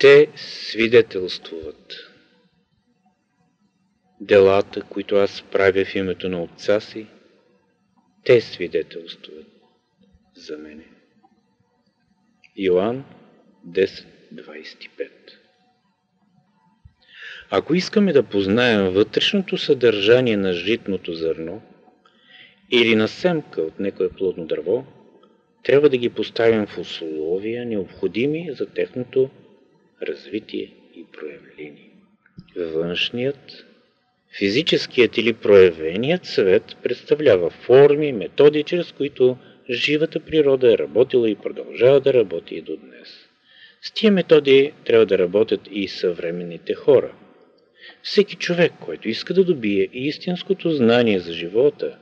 Те свидетелствуват. Делата, които аз правя в името на Отца си, те свидетелствуват за мене. Йоанн 10.25 Ако искаме да познаем вътрешното съдържание на житното зърно или на семка от некое плодно дърво, трябва да ги поставим в условия, необходими за техното развитие и проявление. Външният, физическият или проявеният свет представлява форми, методи, чрез които живата природа е работила и продължава да работи и до днес. С тия методи трябва да работят и съвременните хора. Всеки човек, който иска да добие истинското знание за живота,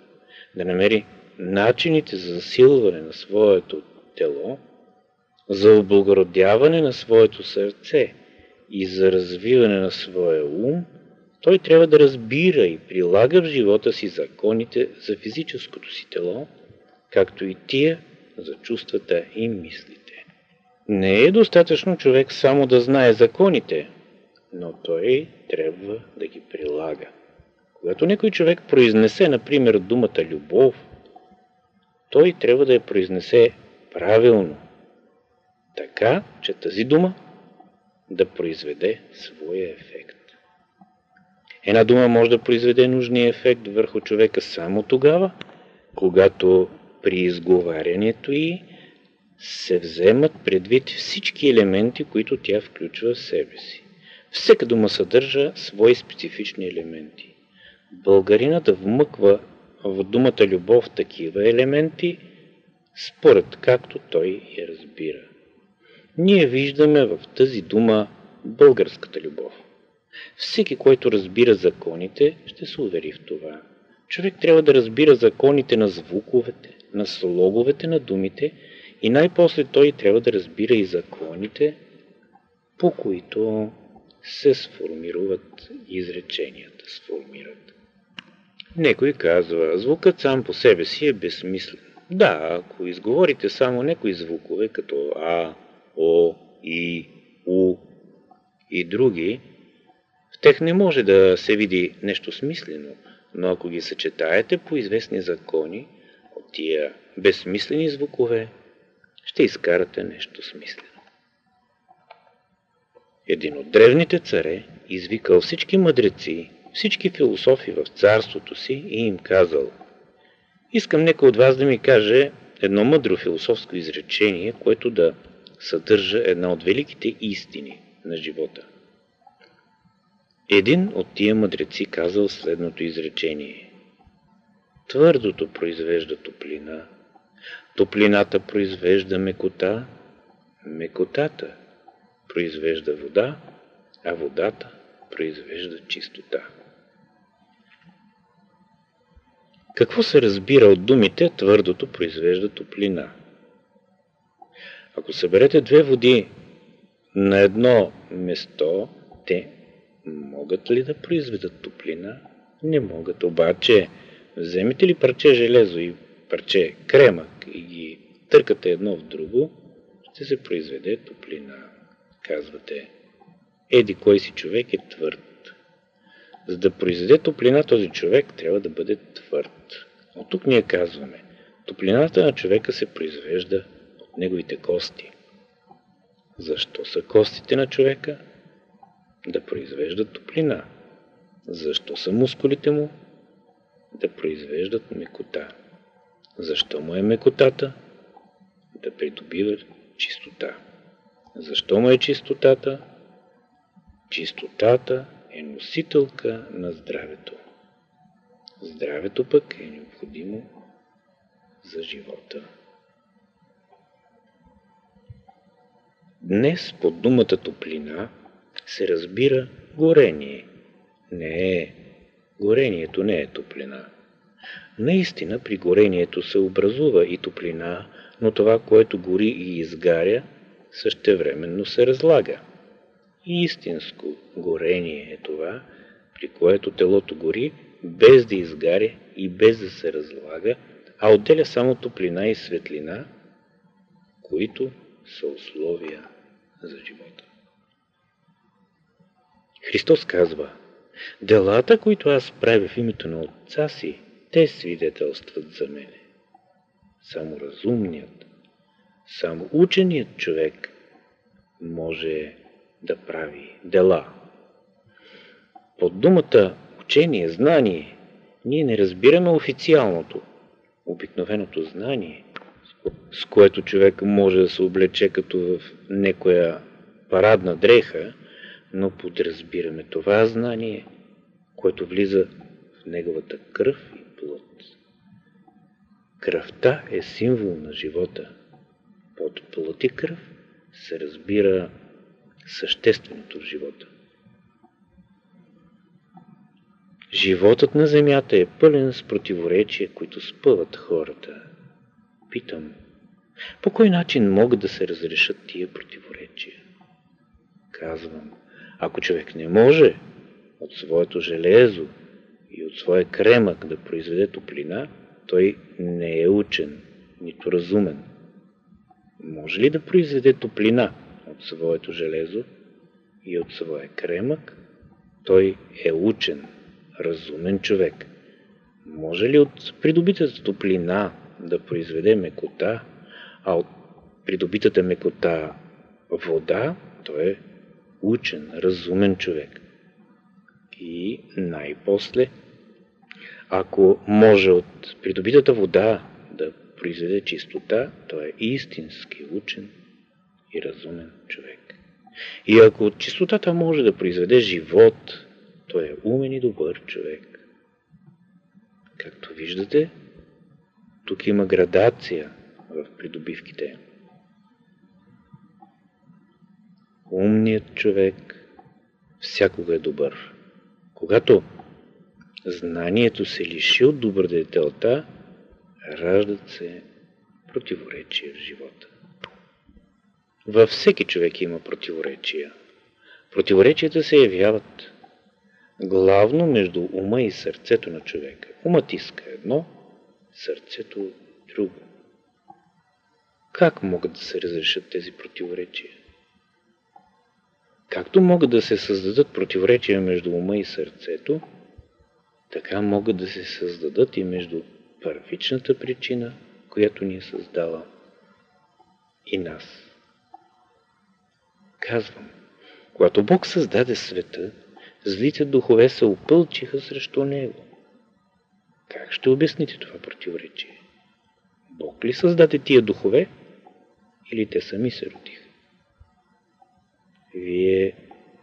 да намери начините за засилване на своето тело, за облагородяване на своето сърце и за развиване на своя ум, той трябва да разбира и прилага в живота си законите за физическото си тело, както и тия за чувствата и мислите. Не е достатъчно човек само да знае законите, но той трябва да ги прилага. Когато някой човек произнесе, например, думата любов, той трябва да я произнесе правилно, така, че тази дума да произведе своя ефект. Една дума може да произведе нужния ефект върху човека само тогава, когато при изговарянето й се вземат предвид всички елементи, които тя включва в себе си. Всека дума съдържа свои специфични елементи. Българинът да вмъква в думата любов такива елементи, според както той я разбира. Ние виждаме в тази дума българската любов. Всеки, който разбира законите, ще се увери в това. Човек трябва да разбира законите на звуковете, на слоговете на думите и най-после той трябва да разбира и законите, по които се сформируват изреченията, сформират. Некой казва, звукът сам по себе си е безсмислен. Да, ако изговорите само някои звукове, като А, О, И, У и други, в тях не може да се види нещо смислено, но ако ги съчетаете по известни закони, от тия безсмислени звукове, ще изкарате нещо смислено. Един от древните царе извикал всички мъдреци, всички философи в царството си и им казал Искам нека от вас да ми каже едно мъдро философско изречение, което да съдържа една от великите истини на живота. Един от тия мъдреци казал следното изречение. Твърдото произвежда топлина, топлината произвежда мекота, мекотата произвежда вода, а водата произвежда чистота. Какво се разбира от думите твърдото произвежда топлина? Ако съберете две води на едно место, те могат ли да произведат топлина? Не могат. Обаче, вземете ли парче железо и парче кремък и ги търкате едно в друго, ще се произведе топлина. Казвате, еди кой си човек е твърд. За да произведе топлина, този човек трябва да бъде твърд. От тук ние казваме, топлината на човека се произвежда неговите кости. Защо са костите на човека? Да произвеждат топлина. Защо са мускулите му? Да произвеждат мекота. Защо му е мекотата? Да придобива чистота. Защо му е чистотата? Чистотата е носителка на здравето. Здравето пък е необходимо за живота. Днес под думата топлина се разбира горение. Не е. Горението не е топлина. Наистина при горението се образува и топлина, но това, което гори и изгаря, същевременно се разлага. Истинско горение е това, при което телото гори, без да изгаря и без да се разлага, а отделя само топлина и светлина, които са условия за живота. Христос казва, делата, които аз правя в името на Отца си, те свидетелстват за мене. Само разумният, само ученият човек може да прави дела. Под думата учение, знание, ние не разбираме официалното, обикновеното знание, с което човек може да се облече като в некоя парадна дреха, но подразбираме това знание, което влиза в неговата кръв и плът. Кръвта е символ на живота. Под плът и кръв се разбира същественото в живота. Животът на земята е пълен с противоречия, които спъват хората. Питам, по кой начин могат да се разрешат тия противоречия? Казвам, ако човек не може от своето железо и от своя кремък да произведе топлина, той не е учен, нито разумен. Може ли да произведе топлина от своето железо и от своя кремък? Той е учен, разумен човек. Може ли от придобитата топлина да произведе мекота, а от придобитата мекота вода, той е учен, разумен човек. И най-после, ако може от придобитата вода да произведе чистота, той е истински учен и разумен човек. И ако от чистотата може да произведе живот, той е умен и добър човек. Както виждате, тук има градация в придобивките. Умният човек всякога е добър. Когато знанието се лиши от добродетелта, раждат се противоречия в живота. Във всеки човек има противоречия. Противоречията се явяват главно между ума и сърцето на човека. Умът иска едно, сърцето друго. Как могат да се разрешат тези противоречия? Както могат да се създадат противоречия между ума и сърцето, така могат да се създадат и между първичната причина, която ни е създала и нас. Казвам, когато Бог създаде света, злите духове се опълчиха срещу него. Как ще обясните това противоречие? Бог ли създаде тия духове или те сами се родиха? Вие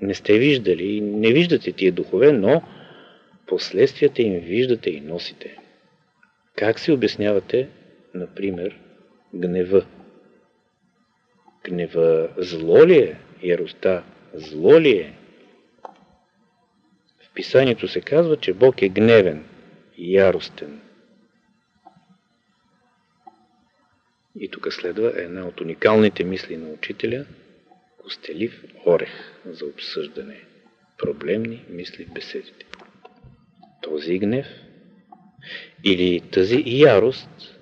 не сте виждали и не виждате тия духове, но последствията им виждате и носите. Как си обяснявате, например, гнева? Гнева зло ли е? Яростта зло ли е? В писанието се казва, че Бог е гневен, яростен. И тук следва една от уникалните мисли на учителя – костелив орех за обсъждане. Проблемни мисли в беседите. Този гнев или тази ярост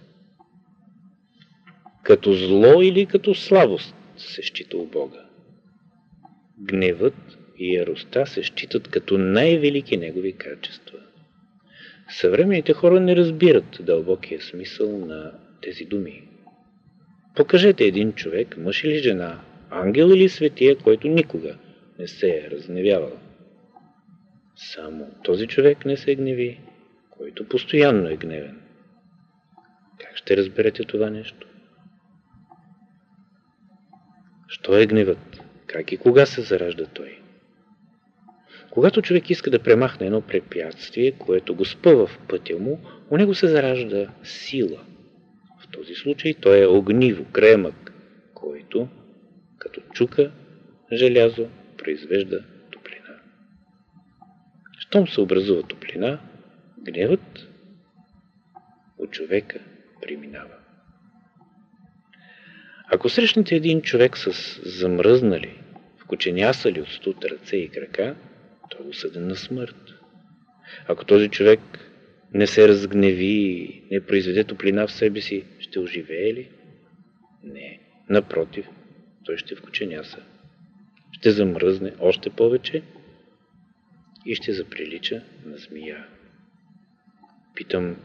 като зло или като слабост се счита у Бога. Гневът и яростта се считат като най-велики негови качества. Съвременните хора не разбират дълбокия смисъл на тези думи. Покажете един човек, мъж или жена, ангел или светия, който никога не се е разневявал. Само този човек не се гневи, който постоянно е гневен. Как ще разберете това нещо? Що е гневът? Как и кога се заражда той? Когато човек иска да премахне едно препятствие, което го спъва в пътя му, у него се заражда сила. В този случай той е огниво, кремък, който като чука желязо, произвежда топлина. Щом се образува топлина, гневът от човека преминава. Ако срещнете един човек с замръзнали, вкоченясали от студ ръце и крака, той е осъден на смърт. Ако този човек не се разгневи не произведе топлина в себе си, ще оживее ли? Не. Напротив, той ще вкоченяса. Ще замръзне още повече и ще заприлича на змия. Питам,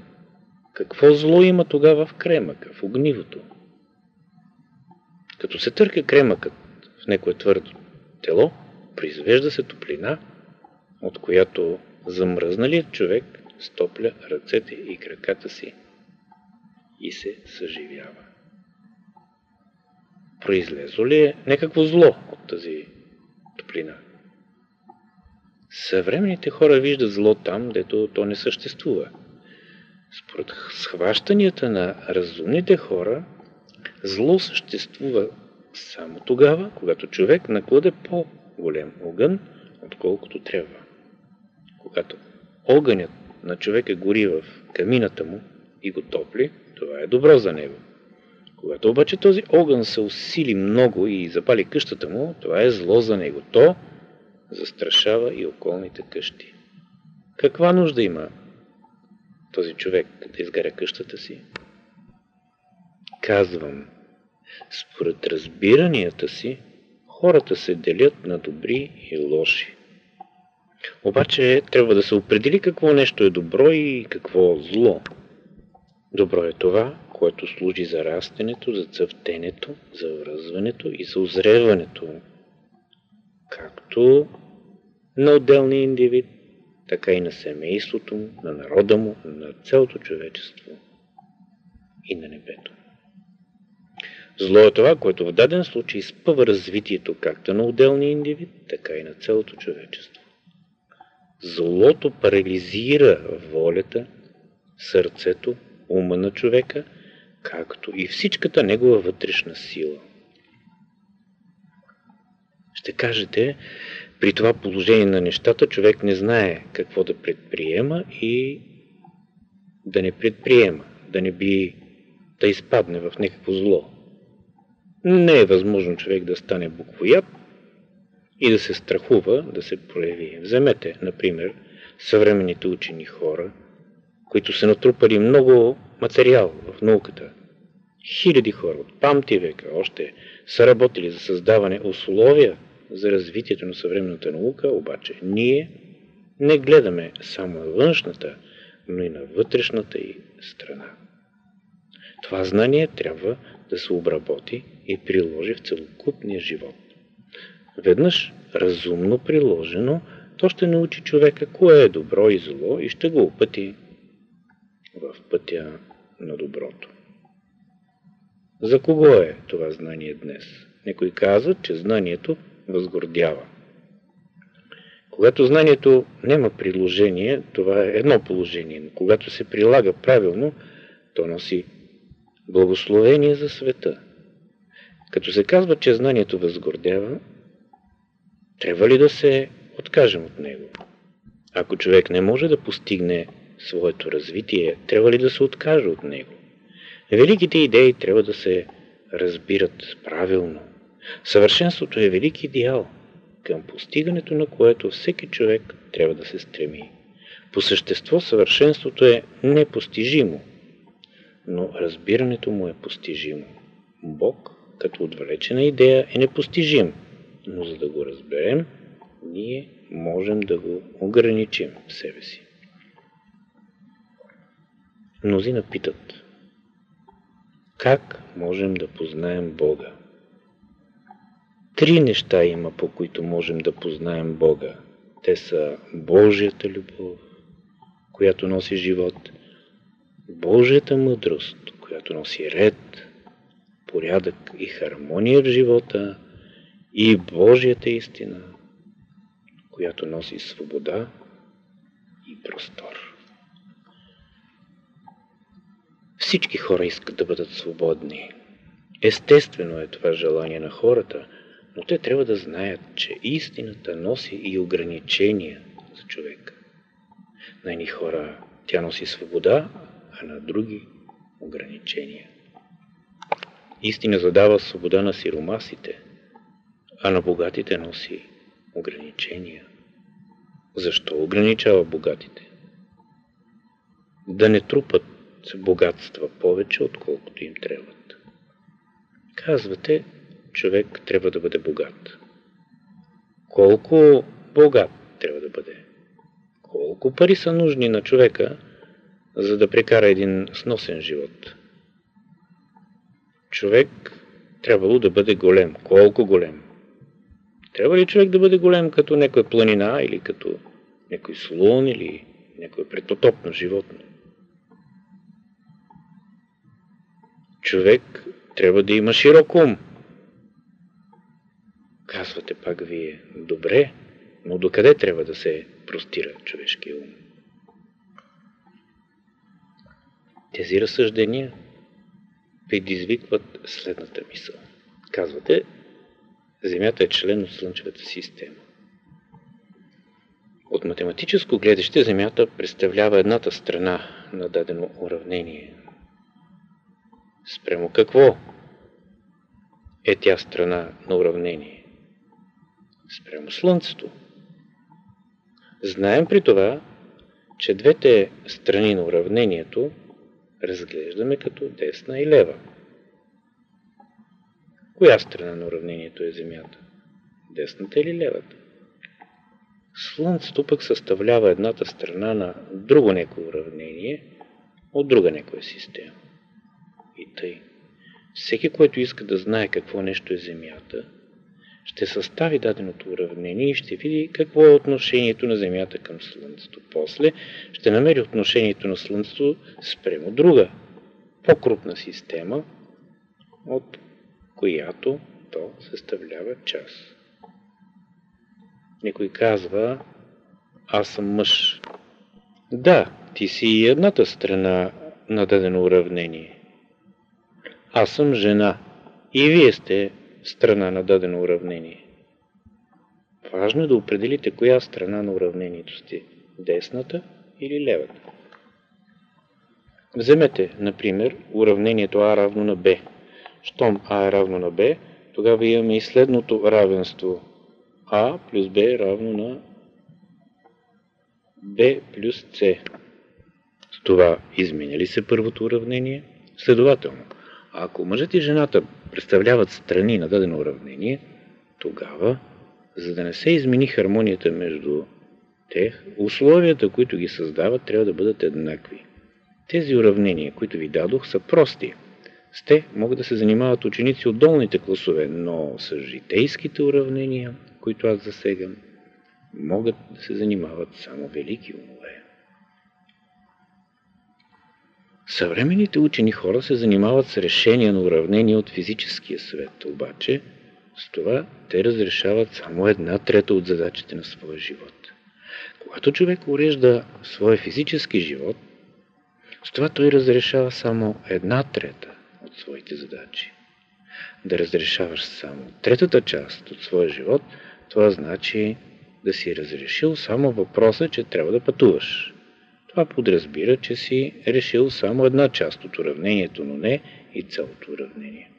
какво зло има тогава в кремъка, в огнивото? Като се търка кремъкът в некое твърдо тело, произвежда се топлина, от която замръзналият човек стопля ръцете и краката си и се съживява. Произлезло ли е някакво зло от тази топлина? Съвременните хора виждат зло там, дето то не съществува. Според схващанията на разумните хора, зло съществува само тогава, когато човек накладе по-голем огън, отколкото трябва. Когато огънят на човека гори в камината му и го топли, това е добро за него. Когато обаче този огън се усили много и запали къщата му, това е зло за него. То застрашава и околните къщи. Каква нужда има този човек да изгаря къщата си? Казвам, според разбиранията си, хората се делят на добри и лоши. Обаче трябва да се определи какво нещо е добро и какво зло. Добро е това, което служи за растенето, за цъфтенето, за връзването и за озреването, както на отделния индивид, така и на семейството му, на народа му, на цялото човечество и на небето. Зло е това, което в даден случай спъва развитието както на отделния индивид, така и на цялото човечество. Злото парализира волята, сърцето, ума на човека, както и всичката негова вътрешна сила. Ще кажете, при това положение на нещата човек не знае какво да предприема и да не предприема, да не би да изпадне в някакво зло. Не е възможно човек да стане буквояд и да се страхува да се прояви. Вземете, например, съвременните учени хора, които са натрупали много материал в науката. Хиляди хора от памти века още са работили за създаване условия за развитието на съвременната наука, обаче ние не гледаме само на външната, но и на вътрешната и страна. Това знание трябва да се обработи и приложи в целокупния живот. Веднъж разумно приложено, то ще научи човека кое е добро и зло и ще го опъти в пътя на доброто. За кого е това знание днес? Некои казват, че знанието възгордява. Когато знанието няма приложение, това е едно положение, но когато се прилага правилно, то носи благословение за света. Като се казва, че знанието възгордява, трябва ли да се откажем от него? Ако човек не може да постигне своето развитие, трябва ли да се откаже от него? Великите идеи трябва да се разбират правилно. Съвършенството е велик идеал, към постигането на което всеки човек трябва да се стреми. По същество съвършенството е непостижимо, но разбирането му е постижимо. Бог, като отвлечена идея, е непостижим, но за да го разберем, ние можем да го ограничим в себе си. Мнозина питат, как можем да познаем Бога? Три неща има, по които можем да познаем Бога. Те са Божията любов, която носи живот, Божията мъдрост, която носи ред, порядък и хармония в живота и Божията истина, която носи свобода и простор. Всички хора искат да бъдат свободни. Естествено е това желание на хората, но те трябва да знаят, че истината носи и ограничения за човека. На едни хора тя носи свобода, а на други ограничения. Истина задава свобода на сиромасите, а на богатите носи ограничения. Защо ограничава богатите? Да не трупат богатства повече, отколкото им трябват. Казвате, човек трябва да бъде богат. Колко богат трябва да бъде? Колко пари са нужни на човека, за да прекара един сносен живот? Човек трябвало да бъде голем. Колко голем? Трябва ли човек да бъде голем като някоя планина или като някой слон или някое претотопно животно? Човек трябва да има широк ум. Казвате пак вие, добре, но докъде трябва да се простира човешкия ум? Тези разсъждения предизвикват следната мисъл. Казвате, Земята е член от Слънчевата система. От математическо гледаще Земята представлява едната страна на дадено уравнение. Спрямо какво е тя страна на уравнение? Спрямо Слънцето. Знаем при това, че двете страни на уравнението разглеждаме като десна и лева. Коя страна на уравнението е Земята? Десната или левата? Слънцето пък съставлява едната страна на друго некое уравнение от друга некоя система. И тъй. Всеки, който иска да знае какво нещо е Земята, ще състави даденото уравнение и ще види какво е отношението на Земята към Слънцето. После ще намери отношението на Слънцето спрямо друга, по-крупна система, от която то съставлява част. Никой казва, аз съм мъж. Да, ти си и едната страна на дадено уравнение. Аз съм жена. И вие сте страна на дадено уравнение. Важно е да определите коя страна на уравнението сте. Десната или левата. Вземете, например, уравнението А равно на Б. Щом А е равно на Б, тогава имаме и следното равенство. А плюс Б е равно на Б плюс С. С това изменя ли се първото уравнение? Следователно, ако мъжът и жената представляват страни на дадено уравнение, тогава, за да не се измени хармонията между тях, условията, които ги създават, трябва да бъдат еднакви. Тези уравнения, които ви дадох, са прости – с те могат да се занимават ученици от долните класове, но с житейските уравнения, които аз засегам, могат да се занимават само велики умове. Съвременните учени хора се занимават с решения на уравнения от физическия свет, обаче с това те разрешават само една трета от задачите на своя живот. Когато човек урежда своя физически живот, с това той разрешава само една трета своите задачи. Да разрешаваш само третата част от своя живот, това значи да си разрешил само въпроса, че трябва да пътуваш. Това подразбира, че си решил само една част от уравнението, но не и цялото уравнение.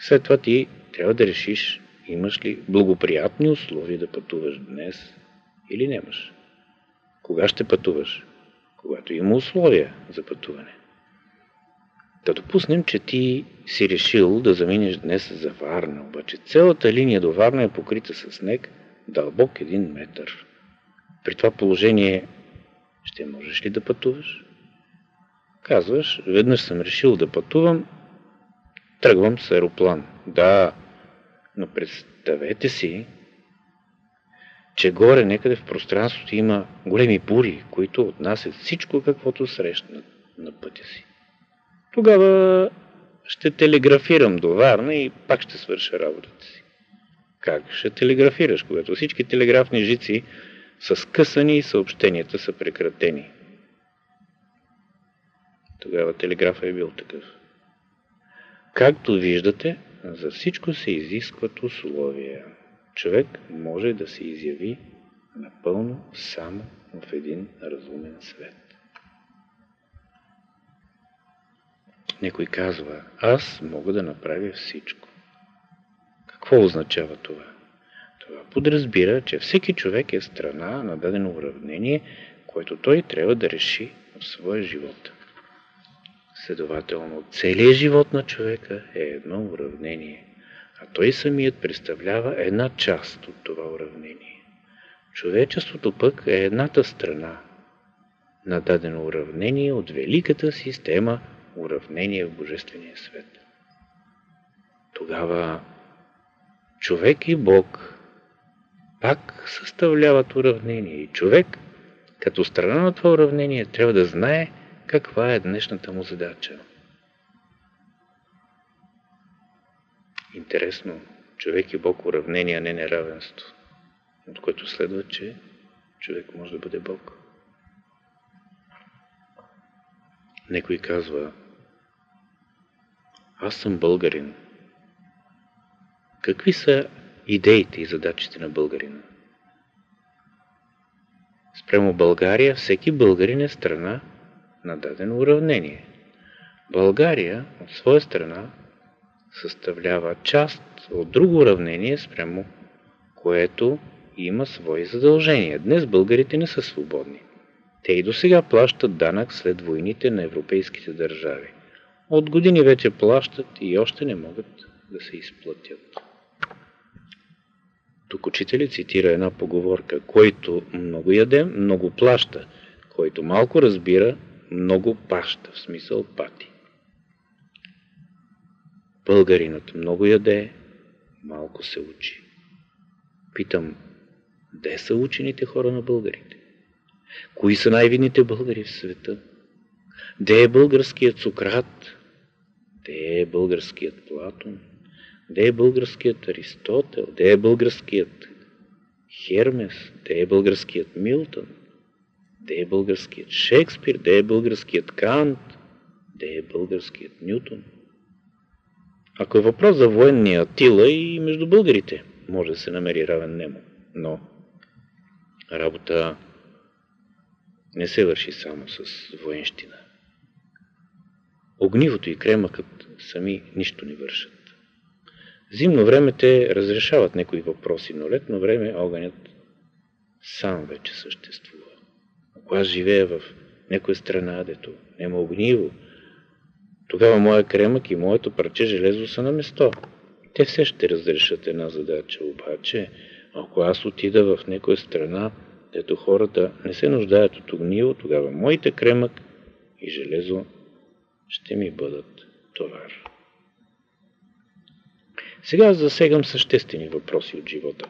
След това ти трябва да решиш, имаш ли благоприятни условия да пътуваш днес или нямаш. Кога ще пътуваш? Когато има условия за пътуване. Да допуснем, че ти си решил да заминеш днес за Варна, обаче цялата линия до Варна е покрита с снег дълбок един метър. При това положение ще можеш ли да пътуваш? Казваш, веднъж съм решил да пътувам, тръгвам с аероплан. Да, но представете си, че горе некъде в пространството има големи бури, които отнасят всичко каквото срещнат на пътя си. Тогава ще телеграфирам до Варна и пак ще свърша работата си. Как ще телеграфираш, когато всички телеграфни жици са скъсани и съобщенията са прекратени? Тогава телеграфа е бил такъв. Както виждате, за всичко се изискват условия. Човек може да се изяви напълно само в един разумен свет. Някой казва, аз мога да направя всичко. Какво означава това? Това подразбира, че всеки човек е страна на дадено уравнение, което той трябва да реши в своя живот. Следователно, целият живот на човека е едно уравнение, а той самият представлява една част от това уравнение. Човечеството пък е едната страна на дадено уравнение от великата система уравнение в Божествения свет. Тогава човек и Бог пак съставляват уравнение и човек като страна на това уравнение трябва да знае каква е днешната му задача. Интересно, човек и Бог уравнение, а не неравенство, от което следва, че човек може да бъде Бог. Некой казва, аз съм българин. Какви са идеите и задачите на българина? Спрямо България, всеки българин е страна на дадено уравнение. България, от своя страна, съставлява част от друго уравнение, спрямо което има свои задължения. Днес българите не са свободни. Те и до сега плащат данък след войните на европейските държави. От години вече плащат и още не могат да се изплатят. Тук учителя цитира една поговорка. Който много яде, много плаща. Който малко разбира, много паща, в смисъл пати. Българинът много яде, малко се учи. Питам, де са учените хора на българите? Кои са най-видните българи в света? Де е българският Сократ? Де е българският Платон? Де е българският Аристотел? Де е българският Хермес? Де е българският Милтон? Де е българският Шекспир? Де е българският Кант? Де е българският Нютон? Ако е въпрос за военния Атила и между българите, може да се намери равен нему. Но работа не се върши само с военщина. Огнивото и кремъкът сами нищо не вършат. Зимно време те разрешават някои въпроси, но летно време огънят сам вече съществува. Ако аз живея в някоя страна, дето няма огниво, тогава моя кремък и моето парче железо са на место. Те все ще разрешат една задача, обаче, ако аз отида в някоя страна, дето хората не се нуждаят от огниво, тогава моите кремък и железо ще ми бъдат товар. Сега аз засегам съществени въпроси от живота.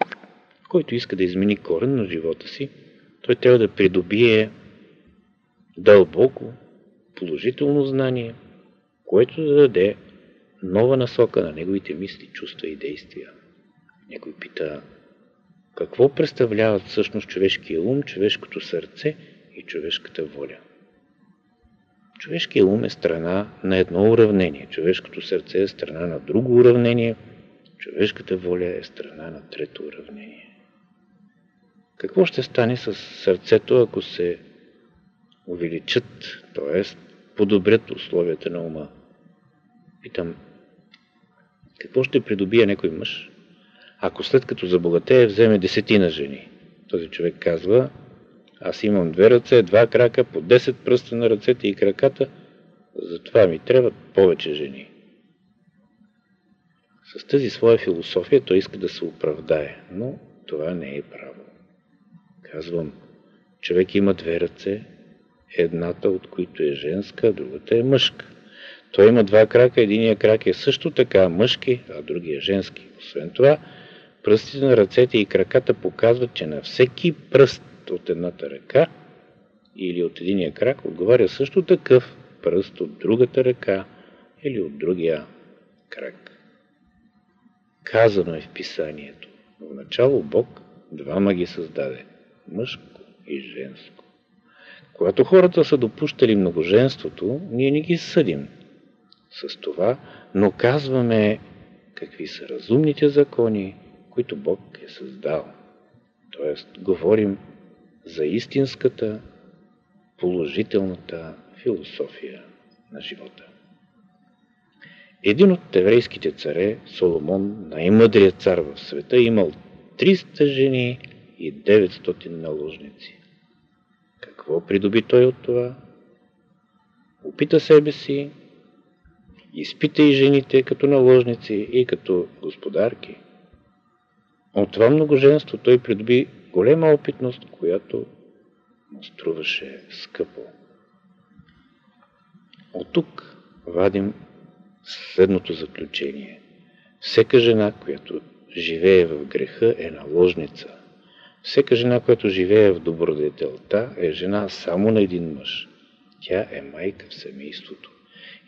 Който иска да измени корен на живота си, той трябва да придобие дълбоко, положително знание, което да даде нова насока на неговите мисли, чувства и действия. Някой пита, какво представляват всъщност човешкия ум, човешкото сърце и човешката воля? Човешкият ум е страна на едно уравнение, човешкото сърце е страна на друго уравнение, човешката воля е страна на трето уравнение. Какво ще стане с сърцето, ако се увеличат, т.е. подобрят условията на ума? Питам, какво ще придобие някой мъж, ако след като забогатее вземе десетина жени? Този човек казва, аз имам две ръце, два крака, по 10 пръста на ръцете и краката, затова ми трябват повече жени. С тази своя философия той иска да се оправдае, но това не е право. Казвам, човек има две ръце, едната от които е женска, а другата е мъжка. Той има два крака, единия крак е също така мъжки, а другия женски. Освен това, пръстите на ръцете и краката показват, че на всеки пръст от едната ръка или от единия крак отговаря също такъв пръст от другата ръка или от другия крак. Казано е в писанието. В начало Бог двама ги създаде – мъжко и женско. Когато хората са допущали многоженството, ние не ги съдим с това, но казваме какви са разумните закони, които Бог е създал. Тоест, говорим за истинската, положителната философия на живота. Един от еврейските царе, Соломон, най-мъдрият цар в света, имал 300 жени и 900 наложници. Какво придоби той от това? Опита себе си, изпита и жените като наложници и като господарки. От това многоженство той придоби голема опитност, която му струваше скъпо. От тук вадим следното заключение. Всека жена, която живее в греха, е наложница. Всека жена, която живее в добродетелта, е жена само на един мъж. Тя е майка в семейството.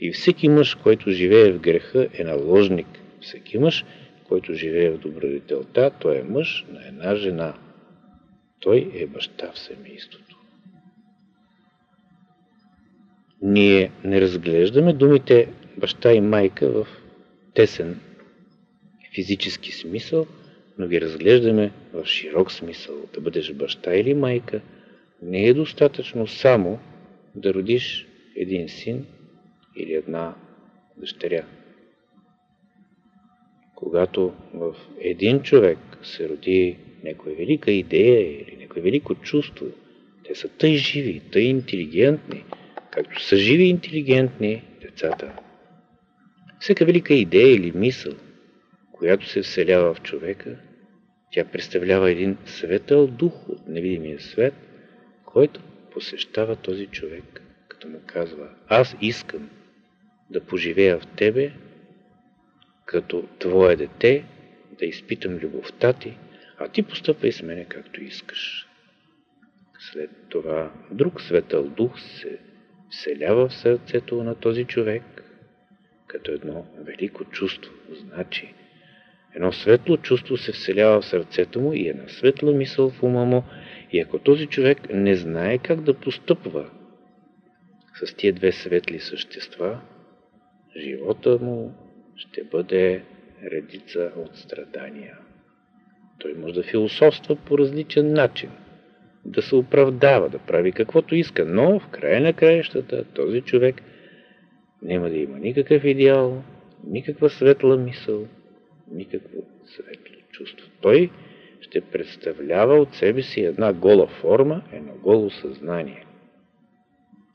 И всеки мъж, който живее в греха, е наложник. Всеки мъж, който живее в добродетелта, той е мъж на една жена. Той е баща в семейството. Ние не разглеждаме думите баща и майка в тесен физически смисъл, но ги разглеждаме в широк смисъл. Да бъдеш баща или майка не е достатъчно само да родиш един син или една дъщеря. Когато в един човек се роди някоя велика идея или някое велико чувство, те са тъй живи, тъй интелигентни, както са живи и интелигентни децата. Всека велика идея или мисъл, която се вселява в човека, тя представлява един светъл дух от невидимия свет, който посещава този човек, като му казва, аз искам да поживея в тебе, като твое дете, да изпитам любовта ти, а ти постъпвай с мене както искаш. След това друг светъл дух се вселява в сърцето на този човек, като едно велико чувство. Значи, едно светло чувство се вселява в сърцето му и една светла мисъл в ума му, и ако този човек не знае как да постъпва с тия две светли същества, живота му ще бъде редица от страдания. Той може да философства по различен начин, да се оправдава, да прави каквото иска, но в края на краищата този човек няма да има никакъв идеал, никаква светла мисъл, никакво светло чувство. Той ще представлява от себе си една гола форма, едно голо съзнание.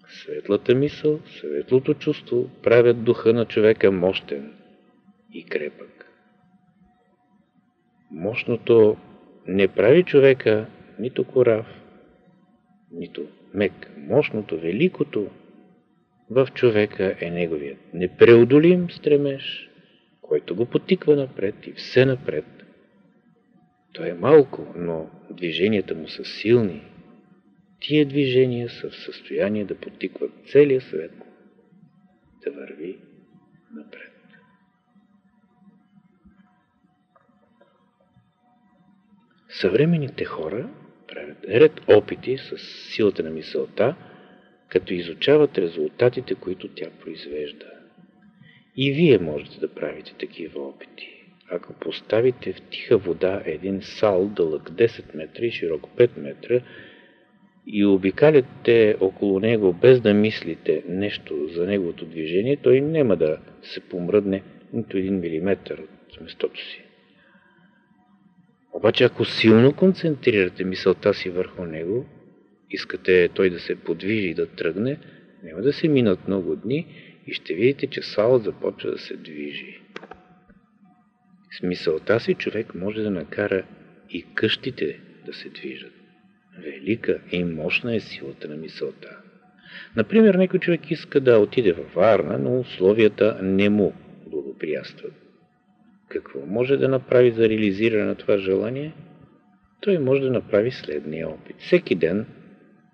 Светлата мисъл, светлото чувство правят духа на човека мощен и крепък. Мощното не прави човека нито корав, нито мек. Мощното, великото в човека е неговият непреодолим стремеж, който го потиква напред и все напред. Той е малко, но движенията му са силни. Тия движения са в състояние да потикват целия свет да върви напред. Съвременните хора правят ред опити с силата на мисълта, като изучават резултатите, които тя произвежда. И вие можете да правите такива опити. Ако поставите в тиха вода един сал дълъг 10 метра и широк 5 метра и обикаляте около него без да мислите нещо за неговото движение, той няма да се помръдне нито един милиметър от местото си. Обаче ако силно концентрирате мисълта си върху него, искате той да се подвижи и да тръгне, няма да се минат много дни и ще видите, че салът започва да се движи. С мисълта си човек може да накара и къщите да се движат. Велика и мощна е силата на мисълта. Например, някой човек иска да отиде във Варна, но условията не му благоприятстват. Какво може да направи за реализиране на това желание? Той може да направи следния опит. Всеки ден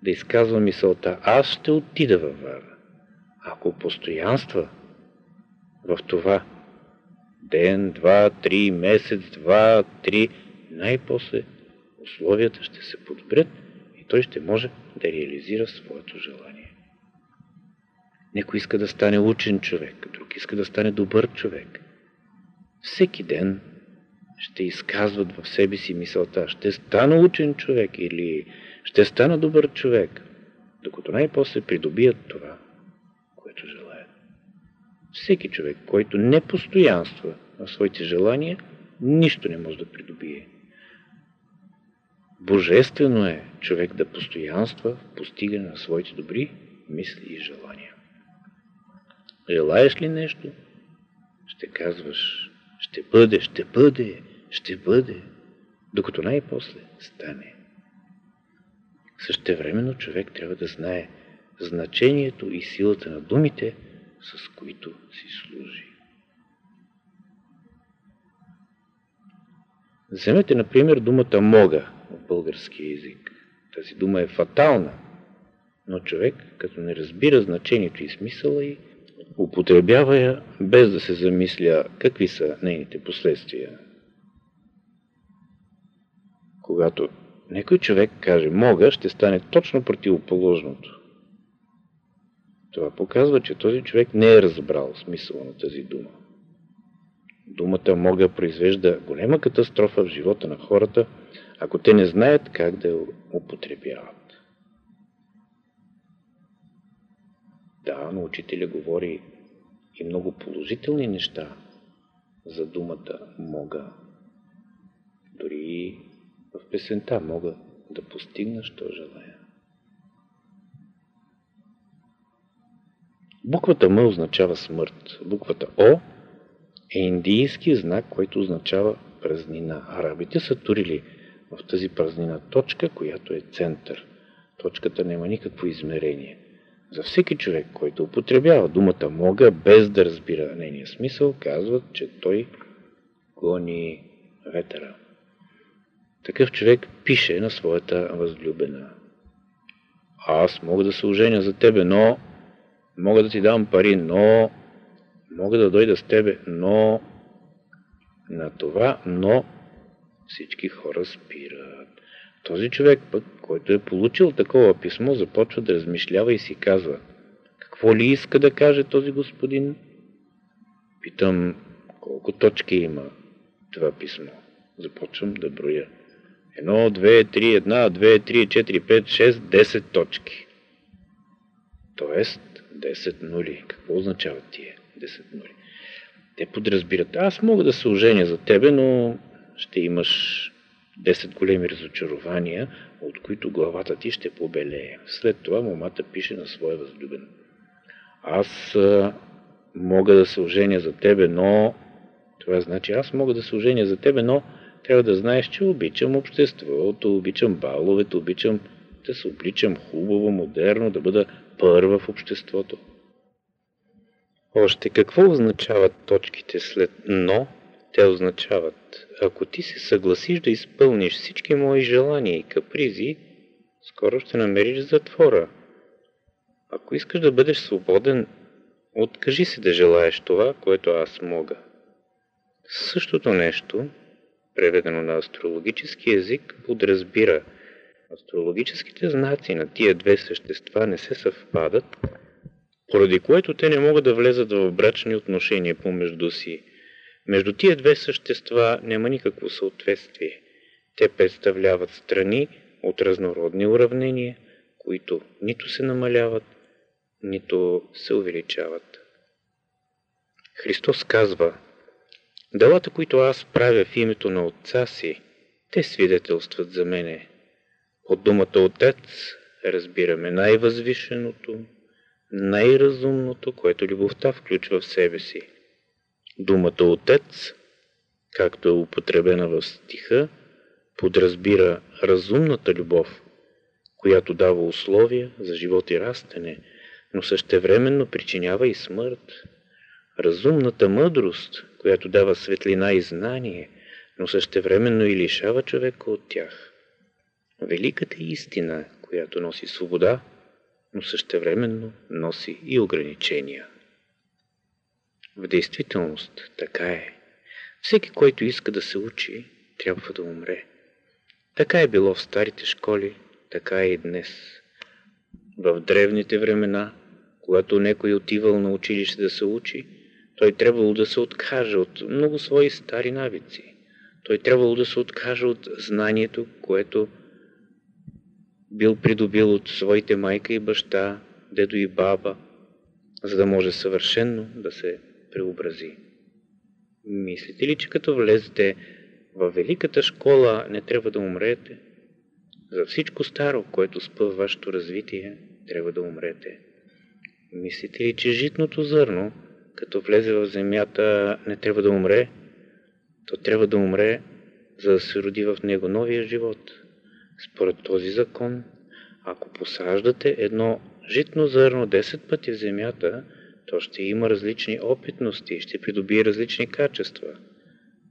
да изказва мисълта «Аз ще отида във Варна». Ако постоянства в това ден, два, три, месец, два, три, най-после условията ще се подобрят и той ще може да реализира своето желание. Некой иска да стане учен човек, друг иска да стане добър човек. Всеки ден ще изказват в себе си мисълта, ще стана учен човек или ще стана добър човек, докато най-после придобият това, което желаят. Всеки човек, който не постоянства в своите желания, нищо не може да придобие. Божествено е човек да постоянства в постигане на своите добри мисли и желания. Желаеш ли нещо? Ще казваш, ще бъде, ще бъде, ще бъде, докато най-после стане. Същевременно човек трябва да знае значението и силата на думите, с които си служи. Вземете, например, думата мога в български язик. Тази дума е фатална, но човек, като не разбира значението и смисъла й, употребява я без да се замисля какви са нейните последствия. Когато някой човек каже мога, ще стане точно противоположното. Това показва, че този човек не е разбрал смисъла на тази дума. Думата мога произвежда голема катастрофа в живота на хората, ако те не знаят как да я употребяват. Да, но учителя говори и много положителни неща за думата мога. Дори в песента мога да постигна, що желая. Буквата М означава смърт. Буквата О е индийски знак, който означава празнина. Арабите са турили в тази празнина точка, която е център. Точката няма никакво измерение. За всеки човек, който употребява думата мога, без да разбира нейния смисъл, казват, че той гони ветера. Такъв човек пише на своята възлюбена. Аз мога да се оженя за тебе, но мога да ти дам пари, но мога да дойда с тебе, но на това, но всички хора спират. Този човек пък, който е получил такова писмо, започва да размишлява и си казва, какво ли иска да каже този господин? Питам, колко точки има това писмо? Започвам да броя. Едно, две, три, една, две, три, четири, пет, шест, десет точки. Тоест, 10 нули. Какво означават тия 10 нули? Те подразбират, аз мога да се оженя за тебе, но ще имаш 10 големи разочарования, от които главата ти ще побелее. След това момата пише на своя възлюбен. Аз мога да се оженя за тебе, но... Това значи, аз мога да се оженя за тебе, но трябва да знаеш, че обичам обществото, обичам баловете, обичам да се обличам хубаво, модерно, да бъда първа в обществото. Още какво означават точките след «но»? Те означават, ако ти се съгласиш да изпълниш всички мои желания и капризи, скоро ще намериш затвора. Ако искаш да бъдеш свободен, откажи се да желаеш това, което аз мога. Същото нещо, преведено на астрологически язик, подразбира – Астрологическите знаци на тия две същества не се съвпадат, поради което те не могат да влезат в брачни отношения помежду си. Между тия две същества няма никакво съответствие. Те представляват страни от разнородни уравнения, които нито се намаляват, нито се увеличават. Христос казва, Делата, които аз правя в името на Отца си, те свидетелстват за мене. От думата Отец разбираме най-възвишеното, най-разумното, което любовта включва в себе си. Думата Отец, както е употребена в стиха, подразбира разумната любов, която дава условия за живот и растене, но същевременно причинява и смърт. Разумната мъдрост, която дава светлина и знание, но същевременно и лишава човека от тях великата истина, която носи свобода, но същевременно носи и ограничения. В действителност така е. Всеки, който иска да се учи, трябва да умре. Така е било в старите школи, така е и днес. В древните времена, когато некой отивал на училище да се учи, той трябвало да се откаже от много свои стари навици. Той трябвало да се откаже от знанието, което бил придобил от своите майка и баща, дедо и баба, за да може съвършенно да се преобрази. Мислите ли, че като влезете в великата школа не трябва да умрете? За всичко старо, което спъва вашето развитие, трябва да умрете. Мислите ли, че житното зърно, като влезе в земята, не трябва да умре? То трябва да умре, за да се роди в него новия живот – според този закон, Ако посаждате едно житно зърно 10 пъти в земята, то ще има различни опитности, ще придобие различни качества.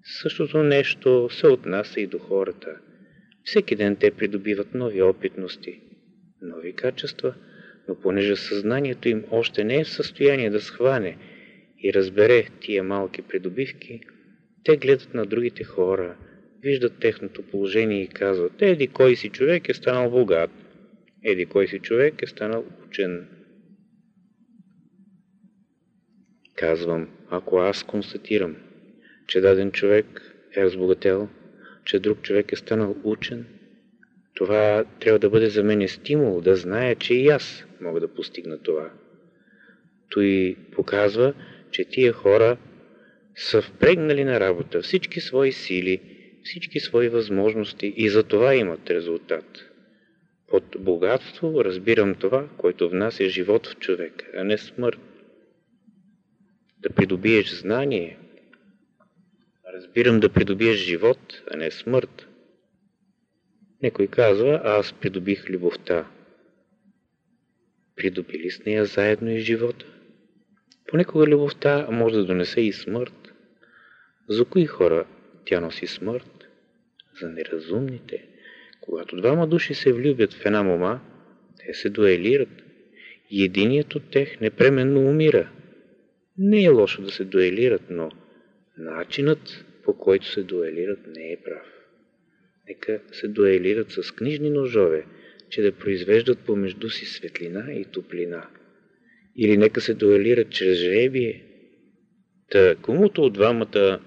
Същото нещо се отнася и до хората. Всеки ден те придобиват нови опитности, нови качества, но понеже съзнанието им още не е в състояние да схване и разбере тия малки придобивки, те гледат на другите хора, виждат техното положение и казват, еди кой си човек е станал богат, еди кой си човек е станал учен. Казвам, ако аз констатирам, че даден човек е разбогател, че друг човек е станал учен, това трябва да бъде за мен стимул да знае, че и аз мога да постигна това. Той показва, че тия хора са впрегнали на работа всички свои сили, всички свои възможности и за това имат резултат. Под богатство разбирам това, което внася живот в човек, а не смърт. Да придобиеш знание, разбирам да придобиеш живот, а не смърт. Некой казва, аз придобих любовта. Придобили с нея заедно и живота. Понекога любовта може да донесе и смърт. За кои хора тя носи смърт? За неразумните. Когато двама души се влюбят в една мома, те се дуелират. И единият от тях непременно умира. Не е лошо да се дуелират, но начинът по който се дуелират не е прав. Нека се дуелират с книжни ножове, че да произвеждат помежду си светлина и топлина. Или нека се дуелират чрез жребие. Та комуто от двамата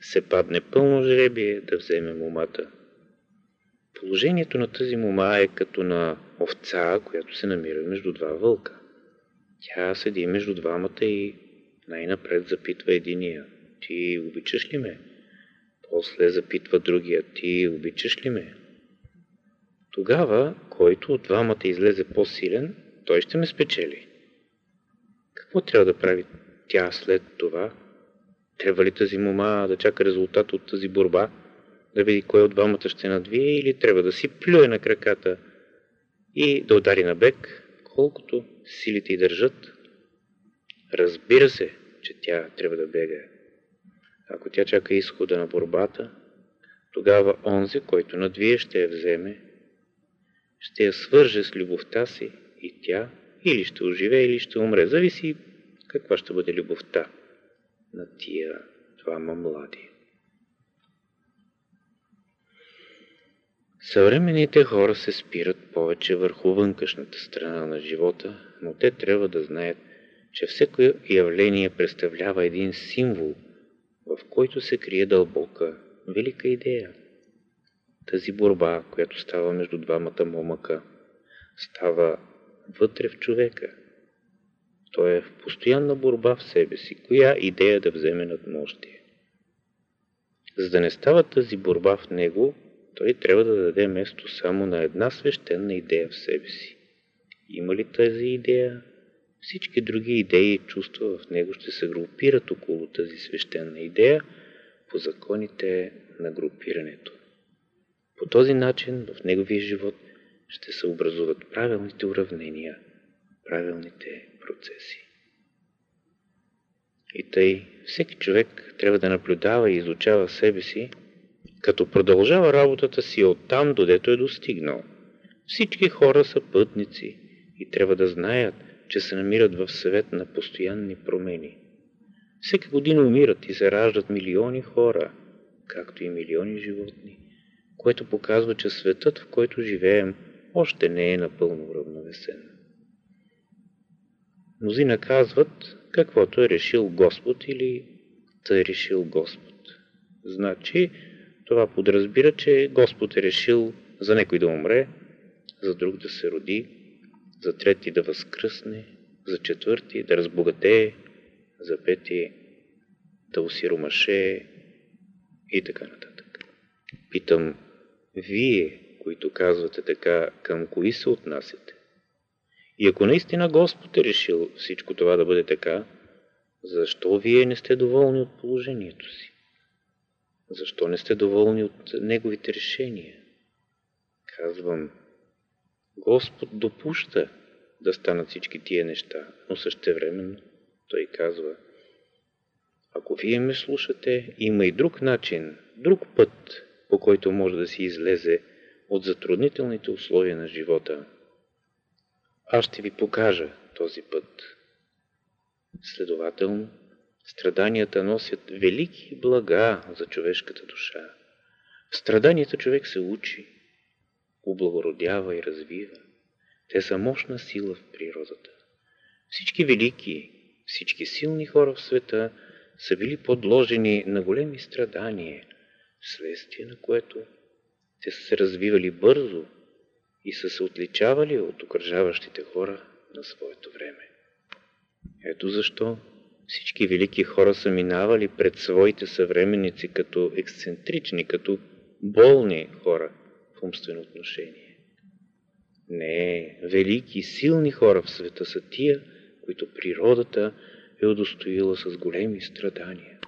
се падне пълно жребие да вземе момата. Положението на тази мома е като на овца, която се намира между два вълка. Тя седи между двамата и най-напред запитва единия. Ти обичаш ли ме? После запитва другия. Ти обичаш ли ме? Тогава, който от двамата излезе по-силен, той ще ме спечели. Какво трябва да прави тя след това? Трябва ли тази мома да чака резултат от тази борба, да види кой от двамата ще надвие или трябва да си плюе на краката и да удари на бек, колкото силите й държат? Разбира се, че тя трябва да бега. Ако тя чака изхода на борбата, тогава онзи, който надвие, ще я вземе, ще я свърже с любовта си и тя или ще оживее, или ще умре. Зависи каква ще бъде любовта на тия двама млади. Съвременните хора се спират повече върху вънкашната страна на живота, но те трябва да знаят, че всеко явление представлява един символ, в който се крие дълбока, велика идея. Тази борба, която става между двамата момъка, става вътре в човека. Той е в постоянна борба в себе си. Коя идея да вземе надмощие? За да не става тази борба в него, той трябва да даде место само на една свещена идея в себе си. Има ли тази идея? Всички други идеи и чувства в него ще се групират около тази свещена идея по законите на групирането. По този начин в неговия живот ще се образуват правилните уравнения, правилните процеси. И тъй, всеки човек трябва да наблюдава и изучава себе си, като продължава работата си от там, додето е достигнал. Всички хора са пътници и трябва да знаят, че се намират в съвет на постоянни промени. Всека година умират и се раждат милиони хора, както и милиони животни, което показва, че светът, в който живеем, още не е напълно равновесен. Мнозина казват, каквото е решил Господ или тъй е решил Господ. Значи, това подразбира, че Господ е решил за некой да умре, за друг да се роди, за трети да възкръсне, за четвърти да разбогатее, за пети да усиромаше и така нататък. Питам, вие, които казвате така, към кои се отнасяте? И ако наистина Господ е решил всичко това да бъде така, защо вие не сте доволни от положението си? Защо не сте доволни от неговите решения? Казвам, Господ допуща да станат всички тия неща, но същевременно той казва Ако вие ме слушате, има и друг начин, друг път, по който може да си излезе от затруднителните условия на живота. Аз ще ви покажа този път. Следователно, страданията носят велики блага за човешката душа. В страданията човек се учи, облагородява и развива. Те са мощна сила в природата. Всички велики, всички силни хора в света са били подложени на големи страдания, следствие на което те са се развивали бързо и са се отличавали от окръжаващите хора на своето време. Ето защо всички велики хора са минавали пред своите съвременници като ексцентрични, като болни хора умствено отношение. Не, велики, силни хора в света са тия, които природата е удостоила с големи страдания.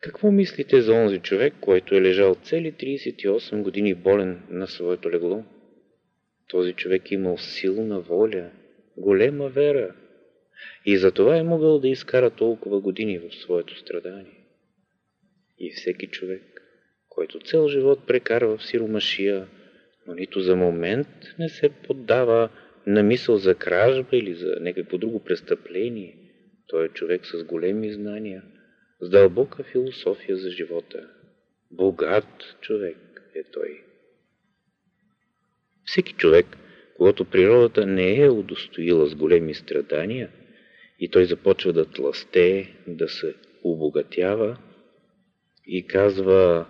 Какво мислите за онзи човек, който е лежал цели 38 години болен на своето легло? Този човек е имал силна воля, голема вера и затова е могъл да изкара толкова години в своето страдание. И всеки човек, който цел живот прекарва в сиромашия, но нито за момент не се поддава на мисъл за кражба или за някакво друго престъпление, той е човек с големи знания, с дълбока философия за живота. Богат човек е той. Всеки човек, когато природата не е удостоила с големи страдания и той започва да тласте, да се обогатява и казва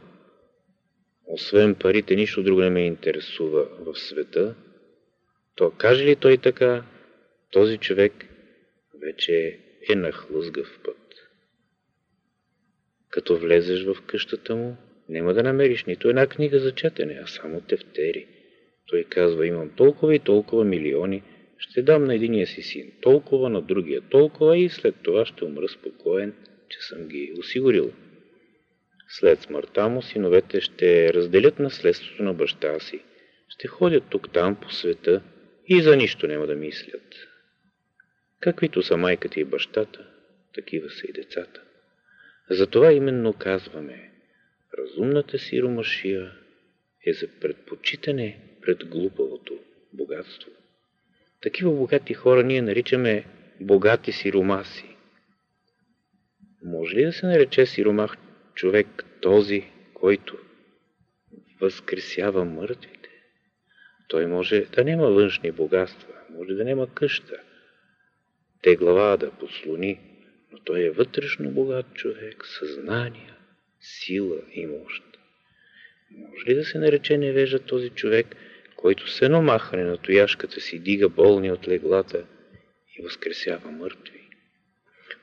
освен парите нищо друго не ме интересува в света, то каже ли той така, този човек вече е на хлъзгав път. Като влезеш в къщата му, няма да намериш нито една книга за четене, а само тефтери. Той казва, имам толкова и толкова милиони, ще дам на единия си син толкова, на другия толкова и след това ще умра спокоен, че съм ги осигурил. След смъртта му синовете ще разделят наследството на баща си, ще ходят тук-там по света и за нищо няма да мислят. Каквито са майката и бащата, такива са и децата. Затова именно казваме, разумната сиромашия е за предпочитане пред глупавото богатство. Такива богати хора ние наричаме богати сиромаси. Може ли да се нарече сиромах човек този, който възкресява мъртвите? Той може да няма външни богатства, може да няма къща, те глава да послони, но той е вътрешно богат човек, съзнание, сила и мощ. Може ли да се нарече невежа този човек, който с едно махане на тояшката си дига болни от леглата и възкресява мъртви?